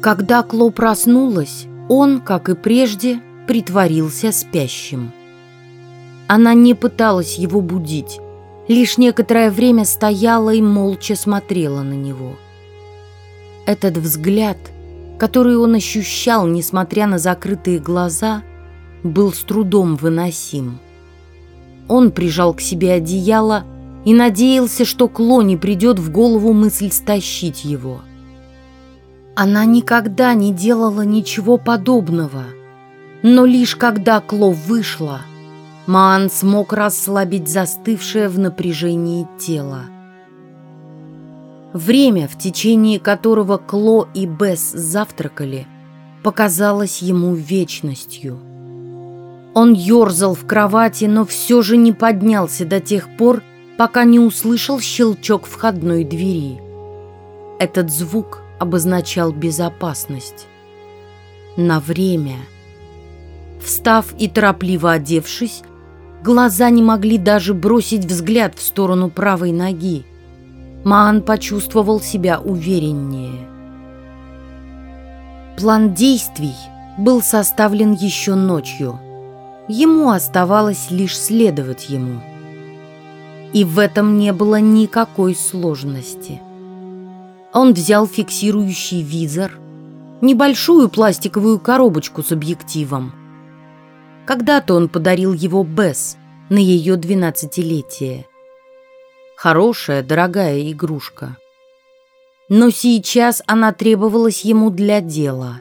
Когда Кло проснулась, он, как и прежде, притворился спящим. Она не пыталась его будить, лишь некоторое время стояла и молча смотрела на него. Этот взгляд – который он ощущал, несмотря на закрытые глаза, был с трудом выносим. Он прижал к себе одеяло и надеялся, что Кло не придет в голову мысль стащить его. Она никогда не делала ничего подобного, но лишь когда Кло вышла, Маан смог расслабить застывшее в напряжении тело. Время, в течение которого Кло и Бесс завтракали, показалось ему вечностью. Он ерзал в кровати, но все же не поднялся до тех пор, пока не услышал щелчок входной двери. Этот звук обозначал безопасность. На время. Встав и торопливо одевшись, глаза не могли даже бросить взгляд в сторону правой ноги. Маан почувствовал себя увереннее. План действий был составлен еще ночью. Ему оставалось лишь следовать ему. И в этом не было никакой сложности. Он взял фиксирующий визор, небольшую пластиковую коробочку с объективом. Когда-то он подарил его Бесс на ее двенадцатилетие. Хорошая, дорогая игрушка. Но сейчас она требовалась ему для дела.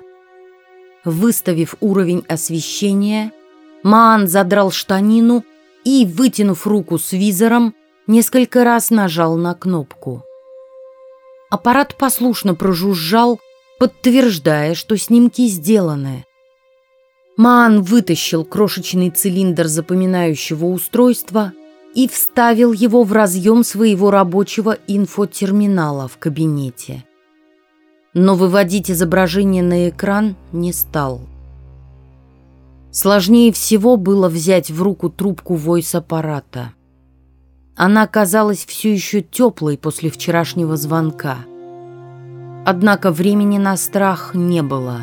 Выставив уровень освещения, Маан задрал штанину и, вытянув руку с визором, несколько раз нажал на кнопку. Аппарат послушно прожужжал, подтверждая, что снимки сделаны. Маан вытащил крошечный цилиндр запоминающего устройства – и вставил его в разъем своего рабочего инфотерминала в кабинете. Но выводить изображение на экран не стал. Сложнее всего было взять в руку трубку войс-аппарата. Она казалась все еще теплой после вчерашнего звонка. Однако времени на страх не было.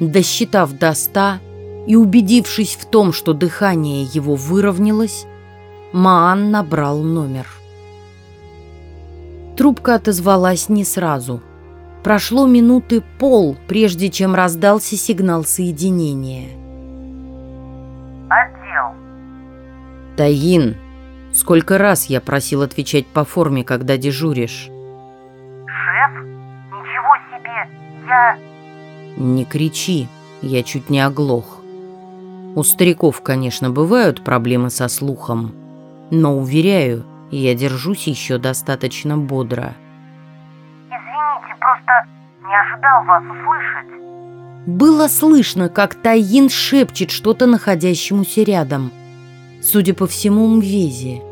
Досчитав до ста и убедившись в том, что дыхание его выровнялось, Маан набрал номер. Трубка отозвалась не сразу. Прошло минуты пол, прежде чем раздался сигнал соединения. Отдел. Таин, сколько раз я просил отвечать по форме, когда дежуришь? Шеф? Ничего себе! Я... Не кричи, я чуть не оглох. У стариков, конечно, бывают проблемы со слухом, но, уверяю, я держусь еще достаточно бодро. Извините, просто не ожидал вас услышать. Было слышно, как Таин шепчет что-то находящемуся рядом. Судя по всему, Мвези.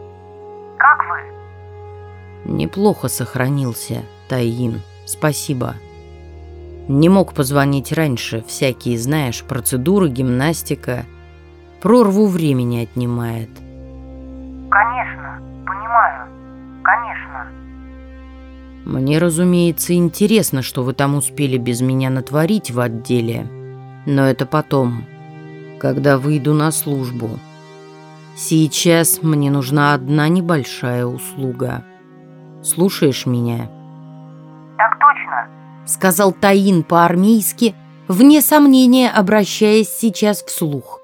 Как вы? Неплохо сохранился, Таин. Спасибо. Не мог позвонить раньше. Всякие, знаешь, процедуры, гимнастика. Прорву времени отнимает. Конечно, понимаю. Конечно. Мне, разумеется, интересно, что вы там успели без меня натворить в отделе. Но это потом, когда выйду на службу. Сейчас мне нужна одна небольшая услуга. Слушаешь меня? Так точно. Сказал Таин по-армейски, вне сомнения обращаясь сейчас вслух.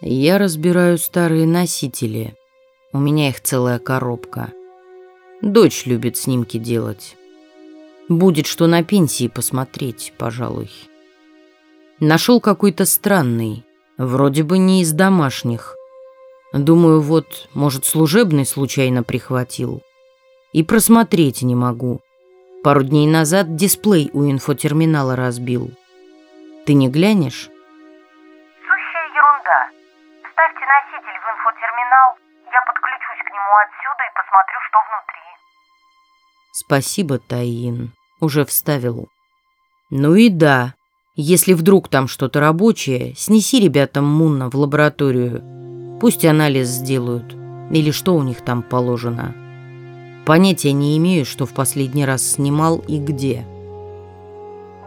Я разбираю старые носители. У меня их целая коробка. Дочь любит снимки делать. Будет что на пенсии посмотреть, пожалуй. Нашел какой-то странный, вроде бы не из домашних. Думаю, вот, может, служебный случайно прихватил. И просмотреть не могу. Пару дней назад дисплей у инфотерминала разбил. Ты не глянешь? Сущая ерунда. Ставьте носитель в инфотерминал, я подключусь к нему отсюда и посмотрю, что внутри. Спасибо, Таин. Уже вставил. Ну и да, если вдруг там что-то рабочее, снеси ребятам Мунна в лабораторию. Пусть анализ сделают. Или что у них там положено. Понятия не имею, что в последний раз снимал и где.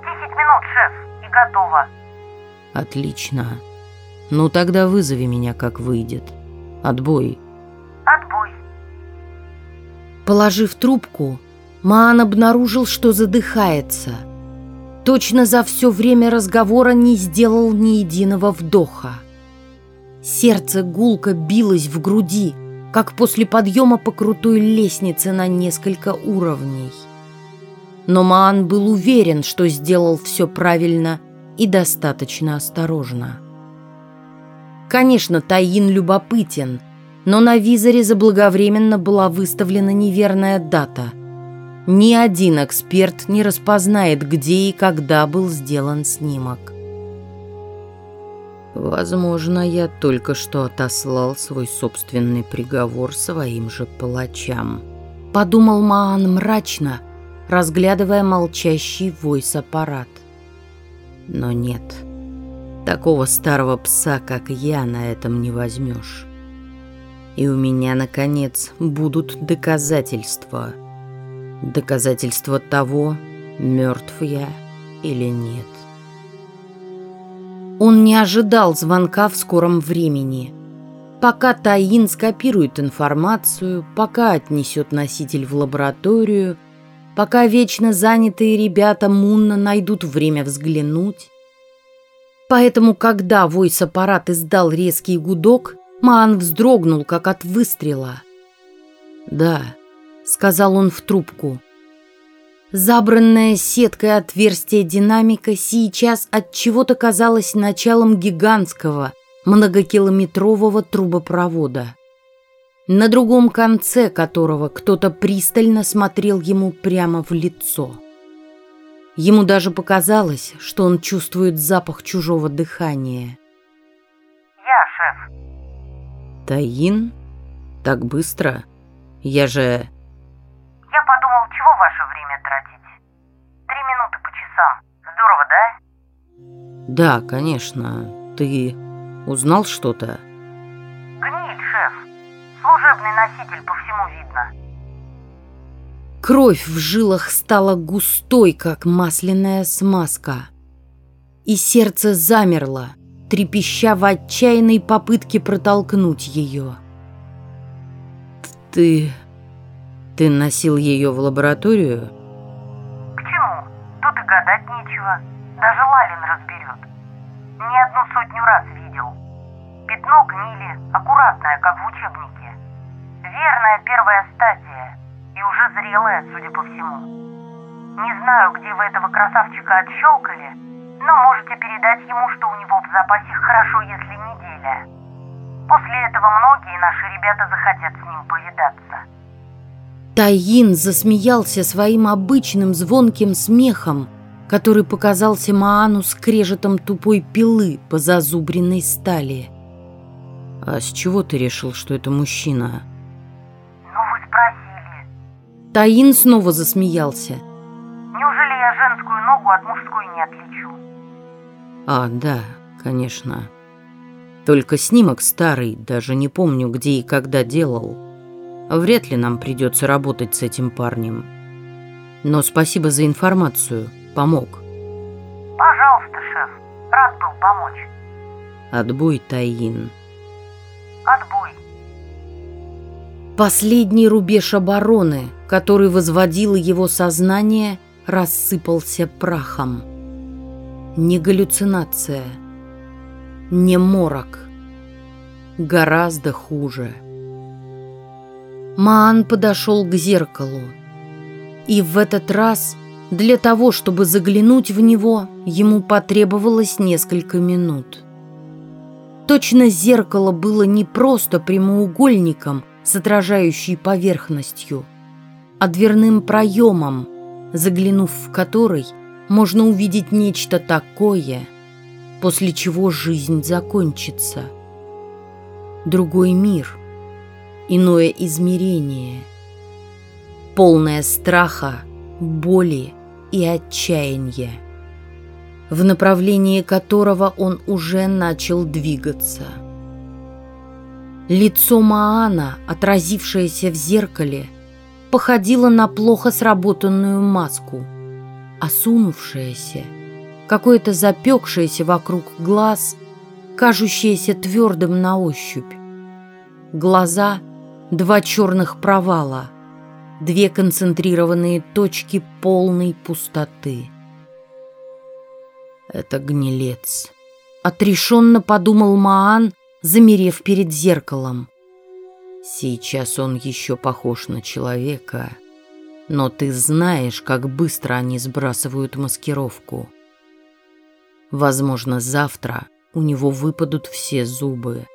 Десять минут, шеф, и готово. Отлично. Ну тогда вызови меня, как выйдет. Отбой. Отбой. Положив трубку, Маан обнаружил, что задыхается. Точно за все время разговора не сделал ни единого вдоха. Сердце гулко билось в груди, как после подъема по крутой лестнице на несколько уровней. Но Маан был уверен, что сделал все правильно и достаточно осторожно. Конечно, Таин любопытен, но на визоре заблаговременно была выставлена неверная дата. Ни один эксперт не распознает, где и когда был сделан снимок. Возможно, я только что отослал свой собственный приговор своим же палачам. Подумал Маан мрачно, разглядывая молчащий войс-аппарат. Но нет, такого старого пса, как я, на этом не возьмешь. И у меня, наконец, будут доказательства. Доказательства того, мертв я или нет. Он не ожидал звонка в скором времени. Пока Таин скопирует информацию, пока отнесет носитель в лабораторию, пока вечно занятые ребята Мунна найдут время взглянуть. Поэтому, когда войс-аппарат издал резкий гудок, Маан вздрогнул, как от выстрела. «Да», — сказал он в трубку, Забранное сеткой отверстие динамика сейчас от чего-то казалось началом гигантского, многокилометрового трубопровода, на другом конце которого кто-то пристально смотрел ему прямо в лицо. Ему даже показалось, что он чувствует запах чужого дыхания. Я, шеф. Таин? Так быстро? Я же... Я подумал, чего ваше время тратить? Три минуты по часам. Здорово, да? Да, конечно. Ты узнал что-то? Гниль, шеф. Служебный носитель по всему видно. Кровь в жилах стала густой, как масляная смазка. И сердце замерло, трепеща в отчаянной попытке протолкнуть ее. Ты... ты носил ее в лабораторию? К чему? Тут и гадать нечего. Даже Лалин разберет. Не одну сотню раз видел. Пятно гнили, аккуратное, как в учебнике. Верная первая стадия. И уже зрелая, судя по всему. Не знаю, где вы этого красавчика отщелкали, но можете передать ему, что у него в запасе хорошо, если неделя. После этого многие наши ребята захотят с ним повидаться. Таин засмеялся своим обычным звонким смехом, который показался Маану скрежетом тупой пилы по зазубренной стали. А с чего ты решил, что это мужчина? Ну вы спросили. Таин снова засмеялся. Неужели я женскую ногу от мужской не отличу? А, да, конечно. Только снимок старый, даже не помню, где и когда делал. Вряд ли нам придется работать с этим парнем. Но спасибо за информацию, помог. Пожалуйста, шеф. Рад был помочь. Отбой, Таин. Отбой. Последний рубеж обороны, который возводило его сознание, рассыпался прахом. Не галлюцинация, не морок. Гораздо хуже. Маан подошел к зеркалу. И в этот раз Для того, чтобы заглянуть в него, ему потребовалось несколько минут. Точно зеркало было не просто прямоугольником с отражающей поверхностью, а дверным проемом, заглянув в который, можно увидеть нечто такое, после чего жизнь закончится. Другой мир, иное измерение, полное страха, боли и отчаяния, в направлении которого он уже начал двигаться. Лицо Маана, отразившееся в зеркале, походило на плохо сработанную маску, осунувшееся, какое-то запекшееся вокруг глаз, кажущееся твердым на ощупь. Глаза — два черных провала — две концентрированные точки полной пустоты. Это гнилец. Отрешенно подумал Маан, замерев перед зеркалом. Сейчас он еще похож на человека, но ты знаешь, как быстро они сбрасывают маскировку. Возможно, завтра у него выпадут все зубы.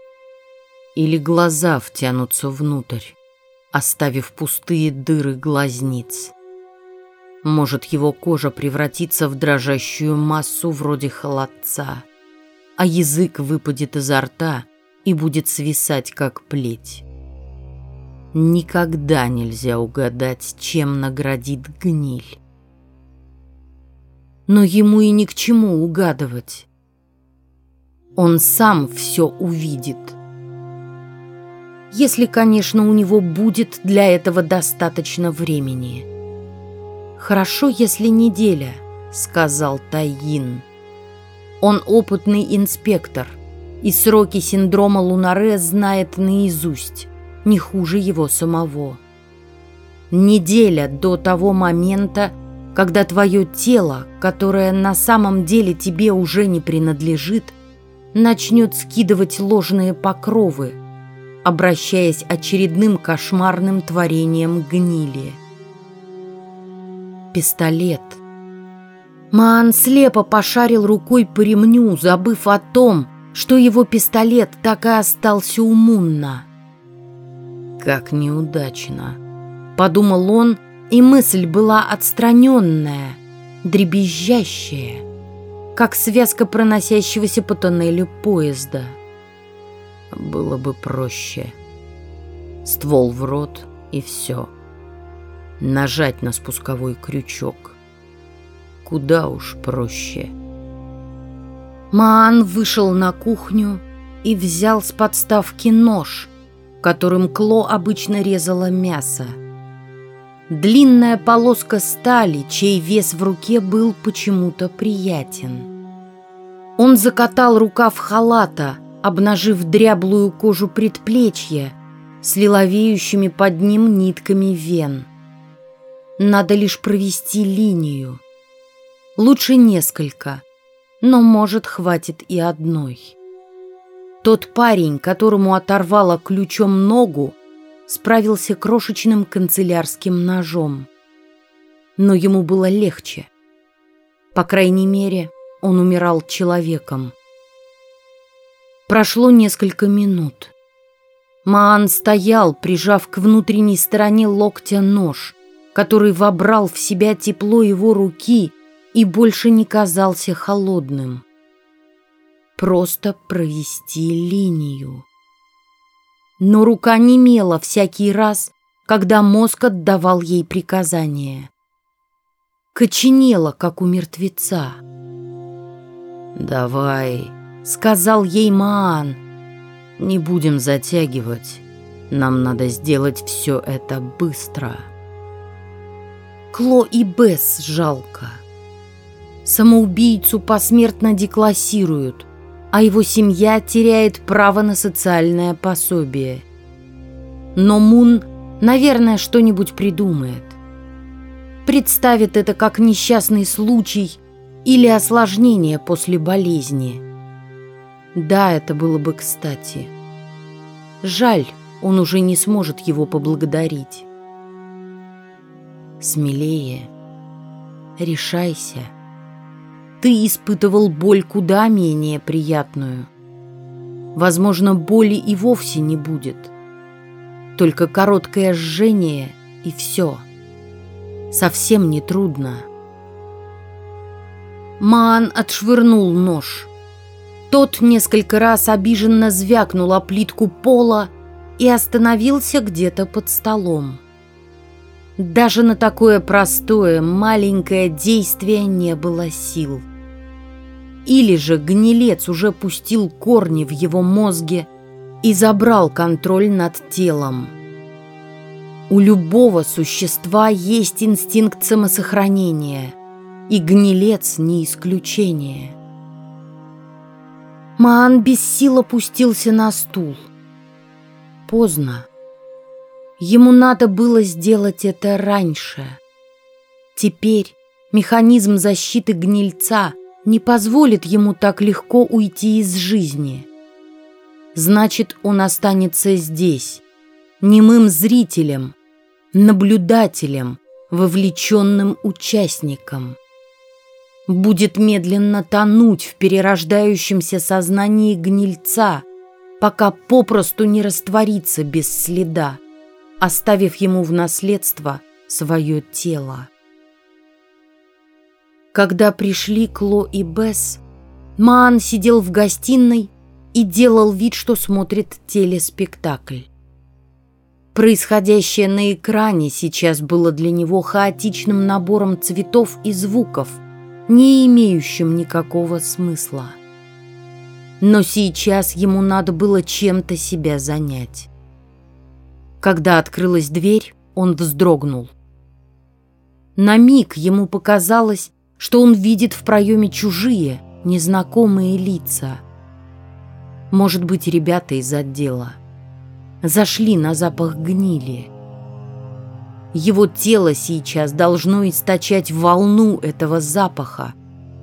Или глаза втянутся внутрь оставив пустые дыры глазниц. Может, его кожа превратится в дрожащую массу вроде холодца, а язык выпадет изо рта и будет свисать, как плеть. Никогда нельзя угадать, чем наградит гниль. Но ему и ни к чему угадывать. Он сам все увидит — если, конечно, у него будет для этого достаточно времени. «Хорошо, если неделя», — сказал Тайин. Он опытный инспектор, и сроки синдрома Лунаре знает наизусть, не хуже его самого. Неделя до того момента, когда твое тело, которое на самом деле тебе уже не принадлежит, начнет скидывать ложные покровы, обращаясь очередным кошмарным творением гнили. Пистолет. Маан слепо пошарил рукой по ремню, забыв о том, что его пистолет так и остался у. «Как неудачно!» — подумал он, и мысль была отстраненная, дребезжащая, как связка проносящегося по тоннелю поезда — было бы проще. Ствол в рот и все. Нажать на спусковой крючок. Куда уж проще. Маан вышел на кухню и взял с подставки нож, которым Кло обычно резала мясо. Длинная полоска стали, чей вес в руке был почему-то приятен. Он закатал рукав халата, обнажив дряблую кожу предплечья с лиловеющими под ним нитками вен. Надо лишь провести линию. Лучше несколько, но, может, хватит и одной. Тот парень, которому оторвало ключом ногу, справился крошечным канцелярским ножом. Но ему было легче. По крайней мере, он умирал человеком. Прошло несколько минут. Маан стоял, прижав к внутренней стороне локтя нож, который вобрал в себя тепло его руки и больше не казался холодным. Просто провести линию. Но рука немела всякий раз, когда мозг отдавал ей приказания. Коченела, как у мертвеца. «Давай», сказал ей Маан. «Не будем затягивать. Нам надо сделать все это быстро». Кло и Бесс жалко. Самоубийцу посмертно деклассируют, а его семья теряет право на социальное пособие. Но Мун, наверное, что-нибудь придумает. Представит это как несчастный случай или осложнение после болезни – да, это было бы кстати. Жаль, он уже не сможет его поблагодарить. Смелее. решайся. Ты испытывал боль куда менее приятную. Возможно, боли и вовсе не будет. Только короткое жжение и все. Совсем не трудно. Маан отшвырнул нож. Тот несколько раз обиженно звякнул о плитку пола и остановился где-то под столом. Даже на такое простое, маленькое действие не было сил. Или же гнилец уже пустил корни в его мозге и забрал контроль над телом. У любого существа есть инстинкт самосохранения, и гнилец не исключение. Маан без сил опустился на стул. Поздно. Ему надо было сделать это раньше. Теперь механизм защиты гнильца не позволит ему так легко уйти из жизни. Значит, он останется здесь, немым зрителем, наблюдателем, вовлеченным участником. Будет медленно тонуть в перерождающемся сознании гнильца, пока попросту не растворится без следа оставив ему в наследство свое тело. Когда пришли Кло и Бесс, Маан сидел в гостиной и делал вид, что смотрит телеспектакль. Происходящее на экране сейчас было для него хаотичным набором цветов и звуков, не имеющим никакого смысла. Но сейчас ему надо было чем-то себя занять. Когда открылась дверь, он вздрогнул. На миг ему показалось, что он видит в проеме чужие, незнакомые лица. Может быть, ребята из отдела. Зашли на запах гнили. Его тело сейчас должно источать волну этого запаха,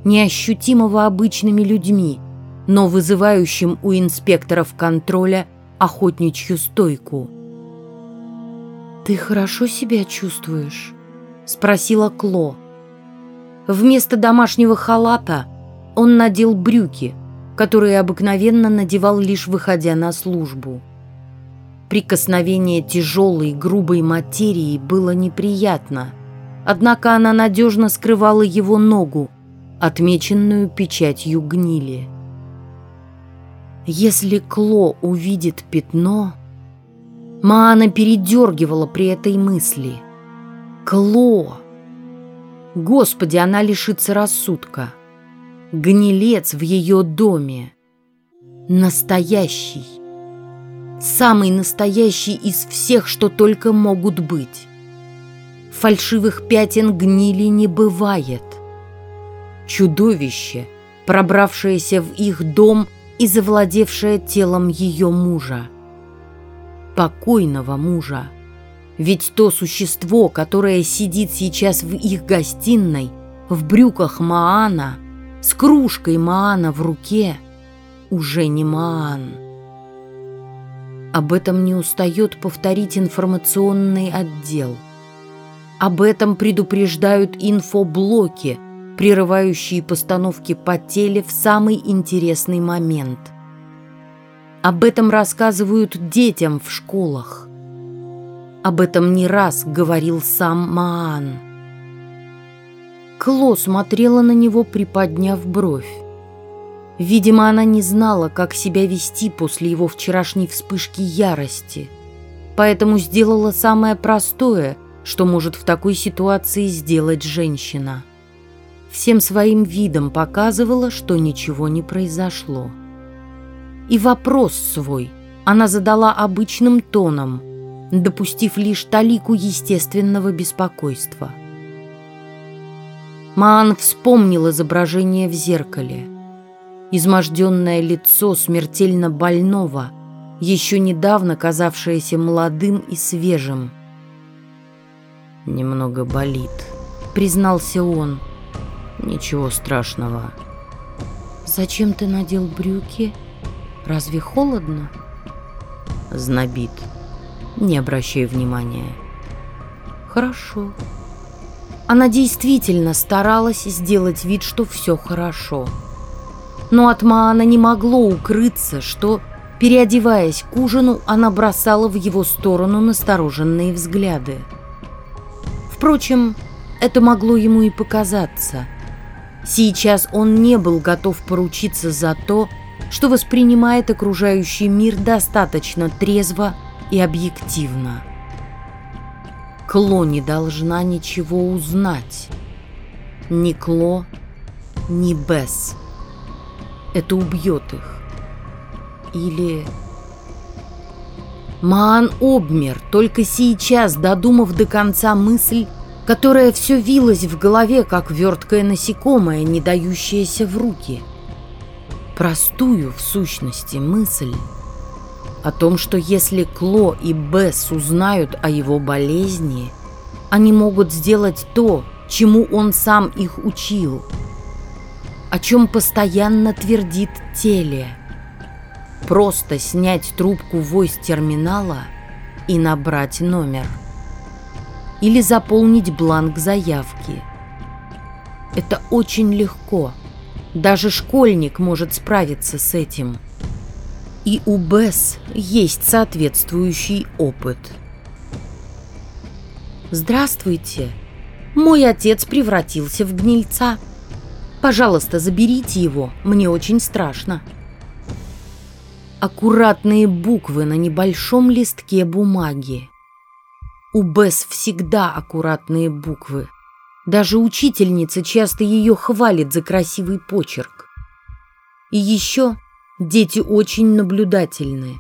неощутимого обычными людьми, но вызывающим у инспекторов контроля охотничью стойку. «Ты хорошо себя чувствуешь?» — спросила Кло. Вместо домашнего халата он надел брюки, которые обыкновенно надевал лишь выходя на службу. Прикосновение тяжелой грубой материи было неприятно, однако она надежно скрывала его ногу, отмеченную печатью гнили. Если Кло увидит пятно, Маана передергивала при этой мысли. Кло! Господи, она лишится рассудка. Гнилец в ее доме. Настоящий. Самый настоящий из всех, что только могут быть. Фальшивых пятен гнили не бывает. Чудовище, пробравшееся в их дом и завладевшее телом ее мужа покойного мужа. Ведь то существо, которое сидит сейчас в их гостиной, в брюках Маана, с кружкой Маана в руке, уже не Маан. Об этом не устает повторить информационный отдел. Об этом предупреждают инфоблоки, прерывающие постановки по теле в самый интересный момент – об этом рассказывают детям в школах. Об этом не раз говорил сам Маан. Кло смотрела на него, приподняв бровь. Видимо, она не знала, как себя вести после его вчерашней вспышки ярости, поэтому сделала самое простое, что может в такой ситуации сделать женщина. Всем своим видом показывала, что ничего не произошло. И вопрос свой она задала обычным тоном, допустив лишь талику естественного беспокойства. Маан вспомнил изображение в зеркале. Изможденное лицо смертельно больного, еще недавно казавшееся молодым и свежим. «Немного болит», — признался он. «Ничего страшного». «Зачем ты надел брюки?» Разве холодно? Знобит. Не обращай внимания. Хорошо. Она действительно старалась сделать вид, что все хорошо. Но от Маана не могло укрыться, что, переодеваясь к ужину, она бросала в его сторону настороженные взгляды. Впрочем, это могло ему и показаться. Сейчас он не был готов поручиться за то, что воспринимает окружающий мир достаточно трезво и объективно. Кло не должна ничего узнать. Ни Кло, ни Бесс. Это убьет их. Или... Маан обмер, только сейчас, додумав до конца мысль, которая все вилась в голове, как верткое насекомое, не дающееся в руки. Простую, в сущности, мысль о том, что если Кло и Бесс узнают о его болезни, они могут сделать то, чему он сам их учил, о чем постоянно твердит Теле. Просто снять трубку войс-терминала и набрать номер. Или заполнить бланк заявки. Это очень легко. Даже школьник может справиться с этим – и у Бесс есть соответствующий опыт. «Здравствуйте. Мой отец превратился в гнильца. Пожалуйста, заберите его, мне очень страшно». Аккуратные буквы на небольшом листке бумаги. У Бесс всегда аккуратные буквы. Даже учительница часто ее хвалит за красивый почерк. И еще Дети очень наблюдательны.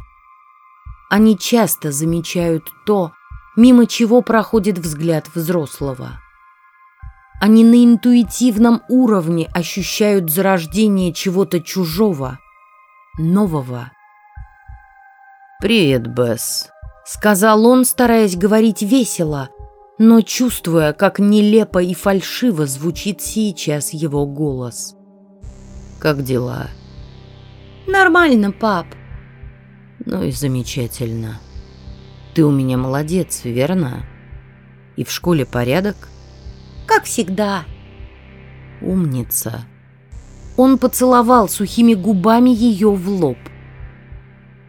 Они часто замечают то, мимо чего проходит взгляд взрослого. Они на интуитивном уровне ощущают зарождение чего-то чужого, нового. «Привет, Бесс», — сказал он, стараясь говорить весело, но чувствуя, как нелепо и фальшиво звучит сейчас его голос. «Как дела?» Нормально, пап. Ну и замечательно. Ты у меня молодец, верно? И в школе порядок? Как всегда. Умница. Он поцеловал сухими губами ее в лоб.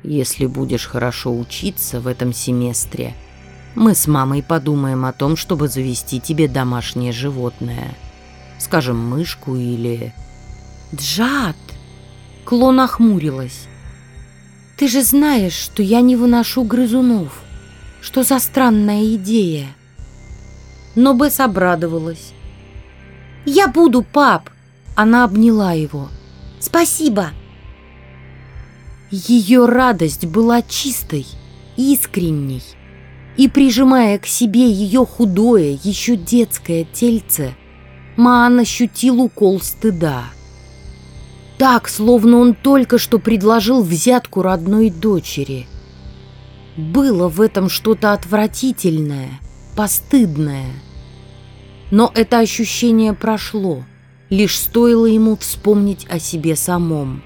Если будешь хорошо учиться в этом семестре, мы с мамой подумаем о том, чтобы завести тебе домашнее животное. Скажем, мышку или... Джад! Кло нахмурилась. «Ты же знаешь, что я не выношу грызунов. Что за странная идея?» Но Бесс обрадовалась. «Я буду, пап!» Она обняла его. «Спасибо!» Ее радость была чистой, искренней. И, прижимая к себе ее худое, еще детское тельце, Маан ощутил укол стыда – так, словно он только что предложил взятку родной дочери. Было в этом что-то отвратительное, постыдное. Но это ощущение прошло, лишь стоило ему вспомнить о себе самом.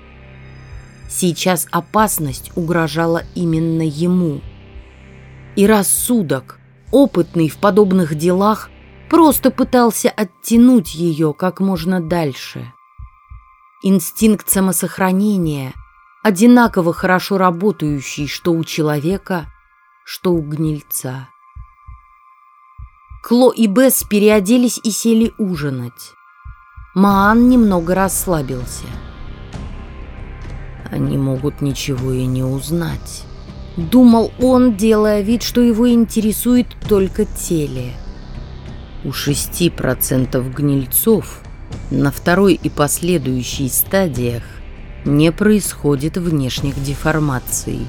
Сейчас опасность угрожала именно ему. И рассудок, опытный в подобных делах, просто пытался оттянуть ее как можно дальше. Инстинкт самосохранения, одинаково хорошо работающий что у человека, что у гнильца. Кло и Бесс переоделись и сели ужинать. Маан немного расслабился. Они могут ничего и не узнать. Думал он, делая вид, что его интересует только теле. У шести процентов гнильцов на второй и последующей стадиях не происходит внешних деформаций.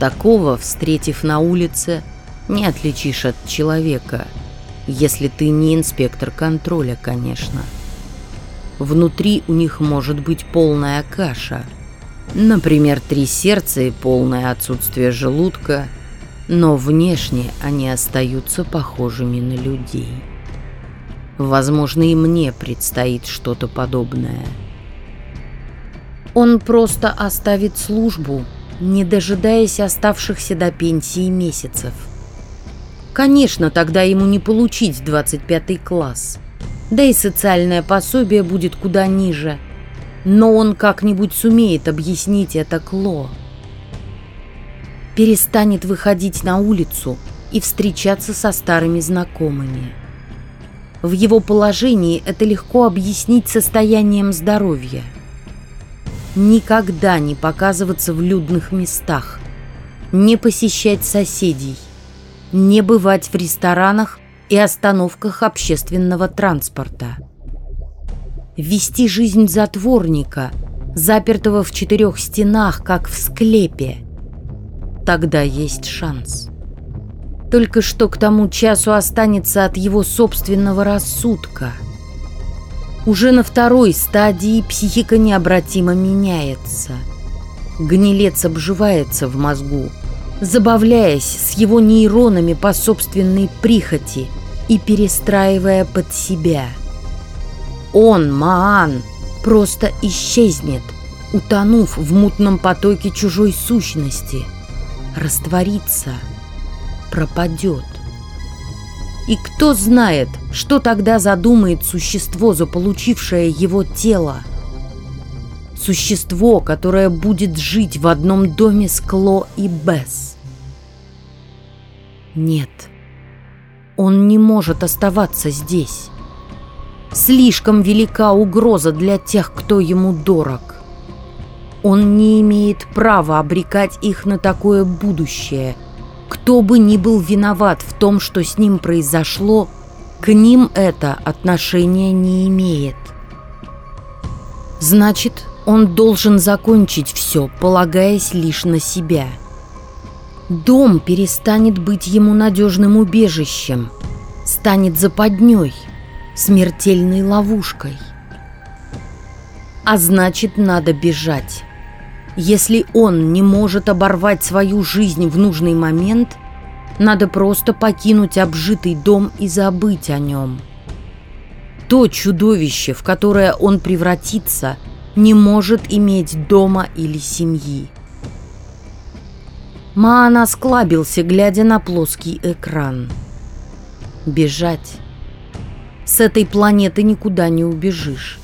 Такого, встретив на улице, не отличишь от человека, если ты не инспектор контроля, конечно. Внутри у них может быть полная каша. Например, три сердца и полное отсутствие желудка, но внешне они остаются похожими на людей. Возможно, и мне предстоит что-то подобное. Он просто оставит службу, не дожидаясь оставшихся до пенсии месяцев. Конечно, тогда ему не получить 25 класс. Да и социальное пособие будет куда ниже. Но он как-нибудь сумеет объяснить это Кло. Перестанет выходить на улицу и встречаться со старыми знакомыми. В его положении это легко объяснить состоянием здоровья. Никогда не показываться в людных местах, не посещать соседей, не бывать в ресторанах и остановках общественного транспорта. Вести жизнь затворника, запертого в четырех стенах, как в склепе. Тогда есть шанс. Только что к тому часу останется от его собственного рассудка. Уже на второй стадии психика необратимо меняется. Гнилец обживается в мозгу – забавляясь с его нейронами по собственной прихоти и перестраивая под себя. Он, Маан, просто исчезнет, утонув в мутном потоке чужой сущности, растворится, пропадет. И кто знает, что тогда задумает существо, заполучившее его тело – Существо, которое будет жить в одном доме с Кло и Бесс. Нет, он не может оставаться здесь. Слишком велика угроза для тех, кто ему дорог. Он не имеет права обрекать их на такое будущее. Кто бы ни был виноват в том, что с ним произошло, к ним это отношение не имеет. Значит, он должен закончить все, полагаясь лишь на себя. Дом перестанет быть ему надежным убежищем, станет западней, смертельной ловушкой. А значит, надо бежать. Если он не может оборвать свою жизнь в нужный момент, надо просто покинуть обжитый дом и забыть о нем. То чудовище, в которое он превратится – не может иметь дома или семьи. Маана склабился, глядя на плоский экран. Бежать. С этой планеты никуда не убежишь.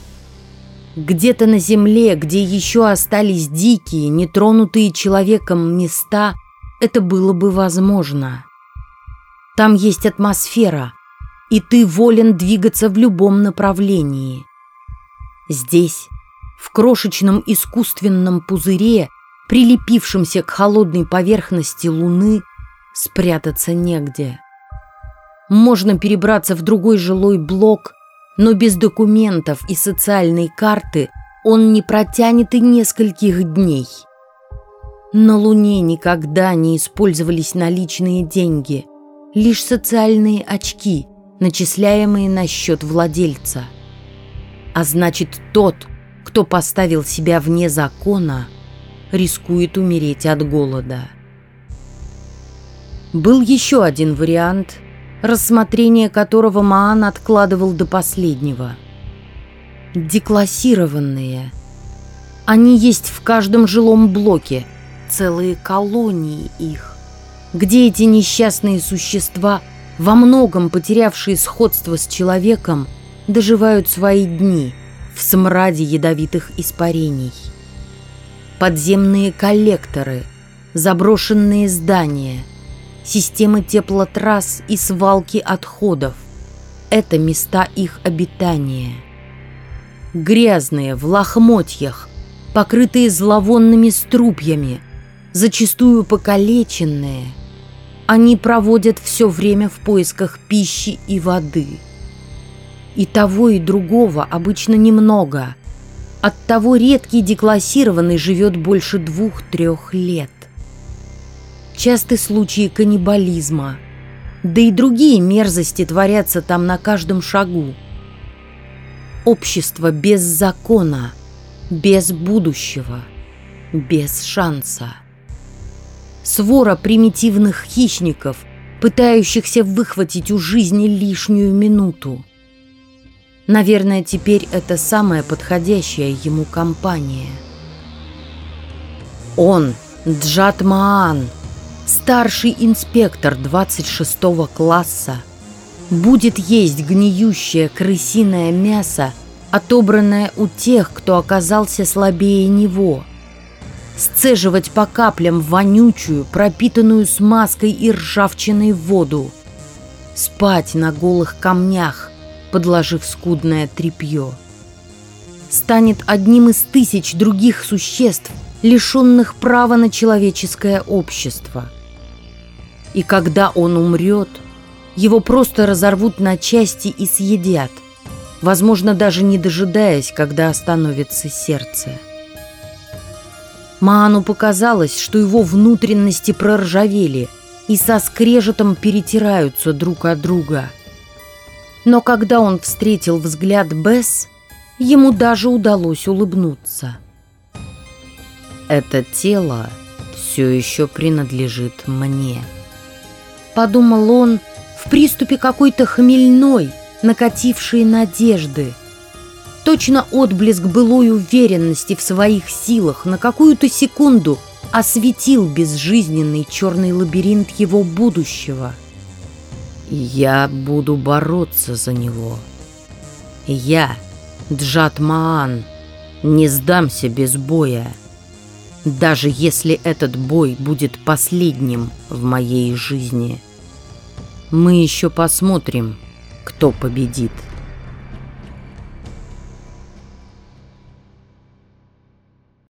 Где-то на Земле, где еще остались дикие, нетронутые человеком места, это было бы возможно. Там есть атмосфера, и ты волен двигаться в любом направлении. Здесь в крошечном искусственном пузыре, прилепившемся к холодной поверхности Луны, спрятаться негде. Можно перебраться в другой жилой блок, но без документов и социальной карты он не протянет и нескольких дней. На Луне никогда не использовались наличные деньги, лишь социальные очки, начисляемые на счет владельца. А значит, тот, кто поставил себя вне закона, рискует умереть от голода. Был еще один вариант, рассмотрение которого Маан откладывал до последнего. Деклассированные. Они есть в каждом жилом блоке, целые колонии их, где эти несчастные существа, во многом потерявшие сходство с человеком, доживают свои дни – в смраде ядовитых испарений. Подземные коллекторы, заброшенные здания, системы теплотрасс и свалки отходов – это места их обитания. Грязные, в лохмотьях, покрытые зловонными струпьями, зачастую покалеченные, они проводят все время в поисках пищи и воды – и того, и другого обычно немного. Оттого редкий деклассированный живет больше двух-трех лет. Часты случаи каннибализма. Да и другие мерзости творятся там на каждом шагу. Общество без закона, без будущего, без шанса. Свора примитивных хищников, пытающихся выхватить у жизни лишнюю минуту. Наверное, теперь это самая подходящая ему компания. Он, Джат Маан, старший инспектор 26 класса. Будет есть гниющее крысиное мясо, отобранное у тех, кто оказался слабее него, сцеживать по каплям вонючую, пропитанную смазкой и ржавчиной воду, спать на голых камнях, подложив скудное тряпье. Станет одним из тысяч других существ, лишенных права на человеческое общество. И когда он умрет, его просто разорвут на части и съедят, возможно, даже не дожидаясь, когда остановится сердце. Маану показалось, что его внутренности проржавели и со скрежетом перетираются друг от друга. Но когда он встретил взгляд Бесс, ему даже удалось улыбнуться. «Это тело все еще принадлежит мне», — подумал он в приступе какой-то хмельной, накатившей надежды — Точно отблеск былой уверенности в своих силах на какую-то секунду осветил безжизненный черный лабиринт его будущего. «Я буду бороться за него. Я, Джат Маан, не сдамся без боя, даже если этот бой будет последним в моей жизни. Мы еще посмотрим, кто победит».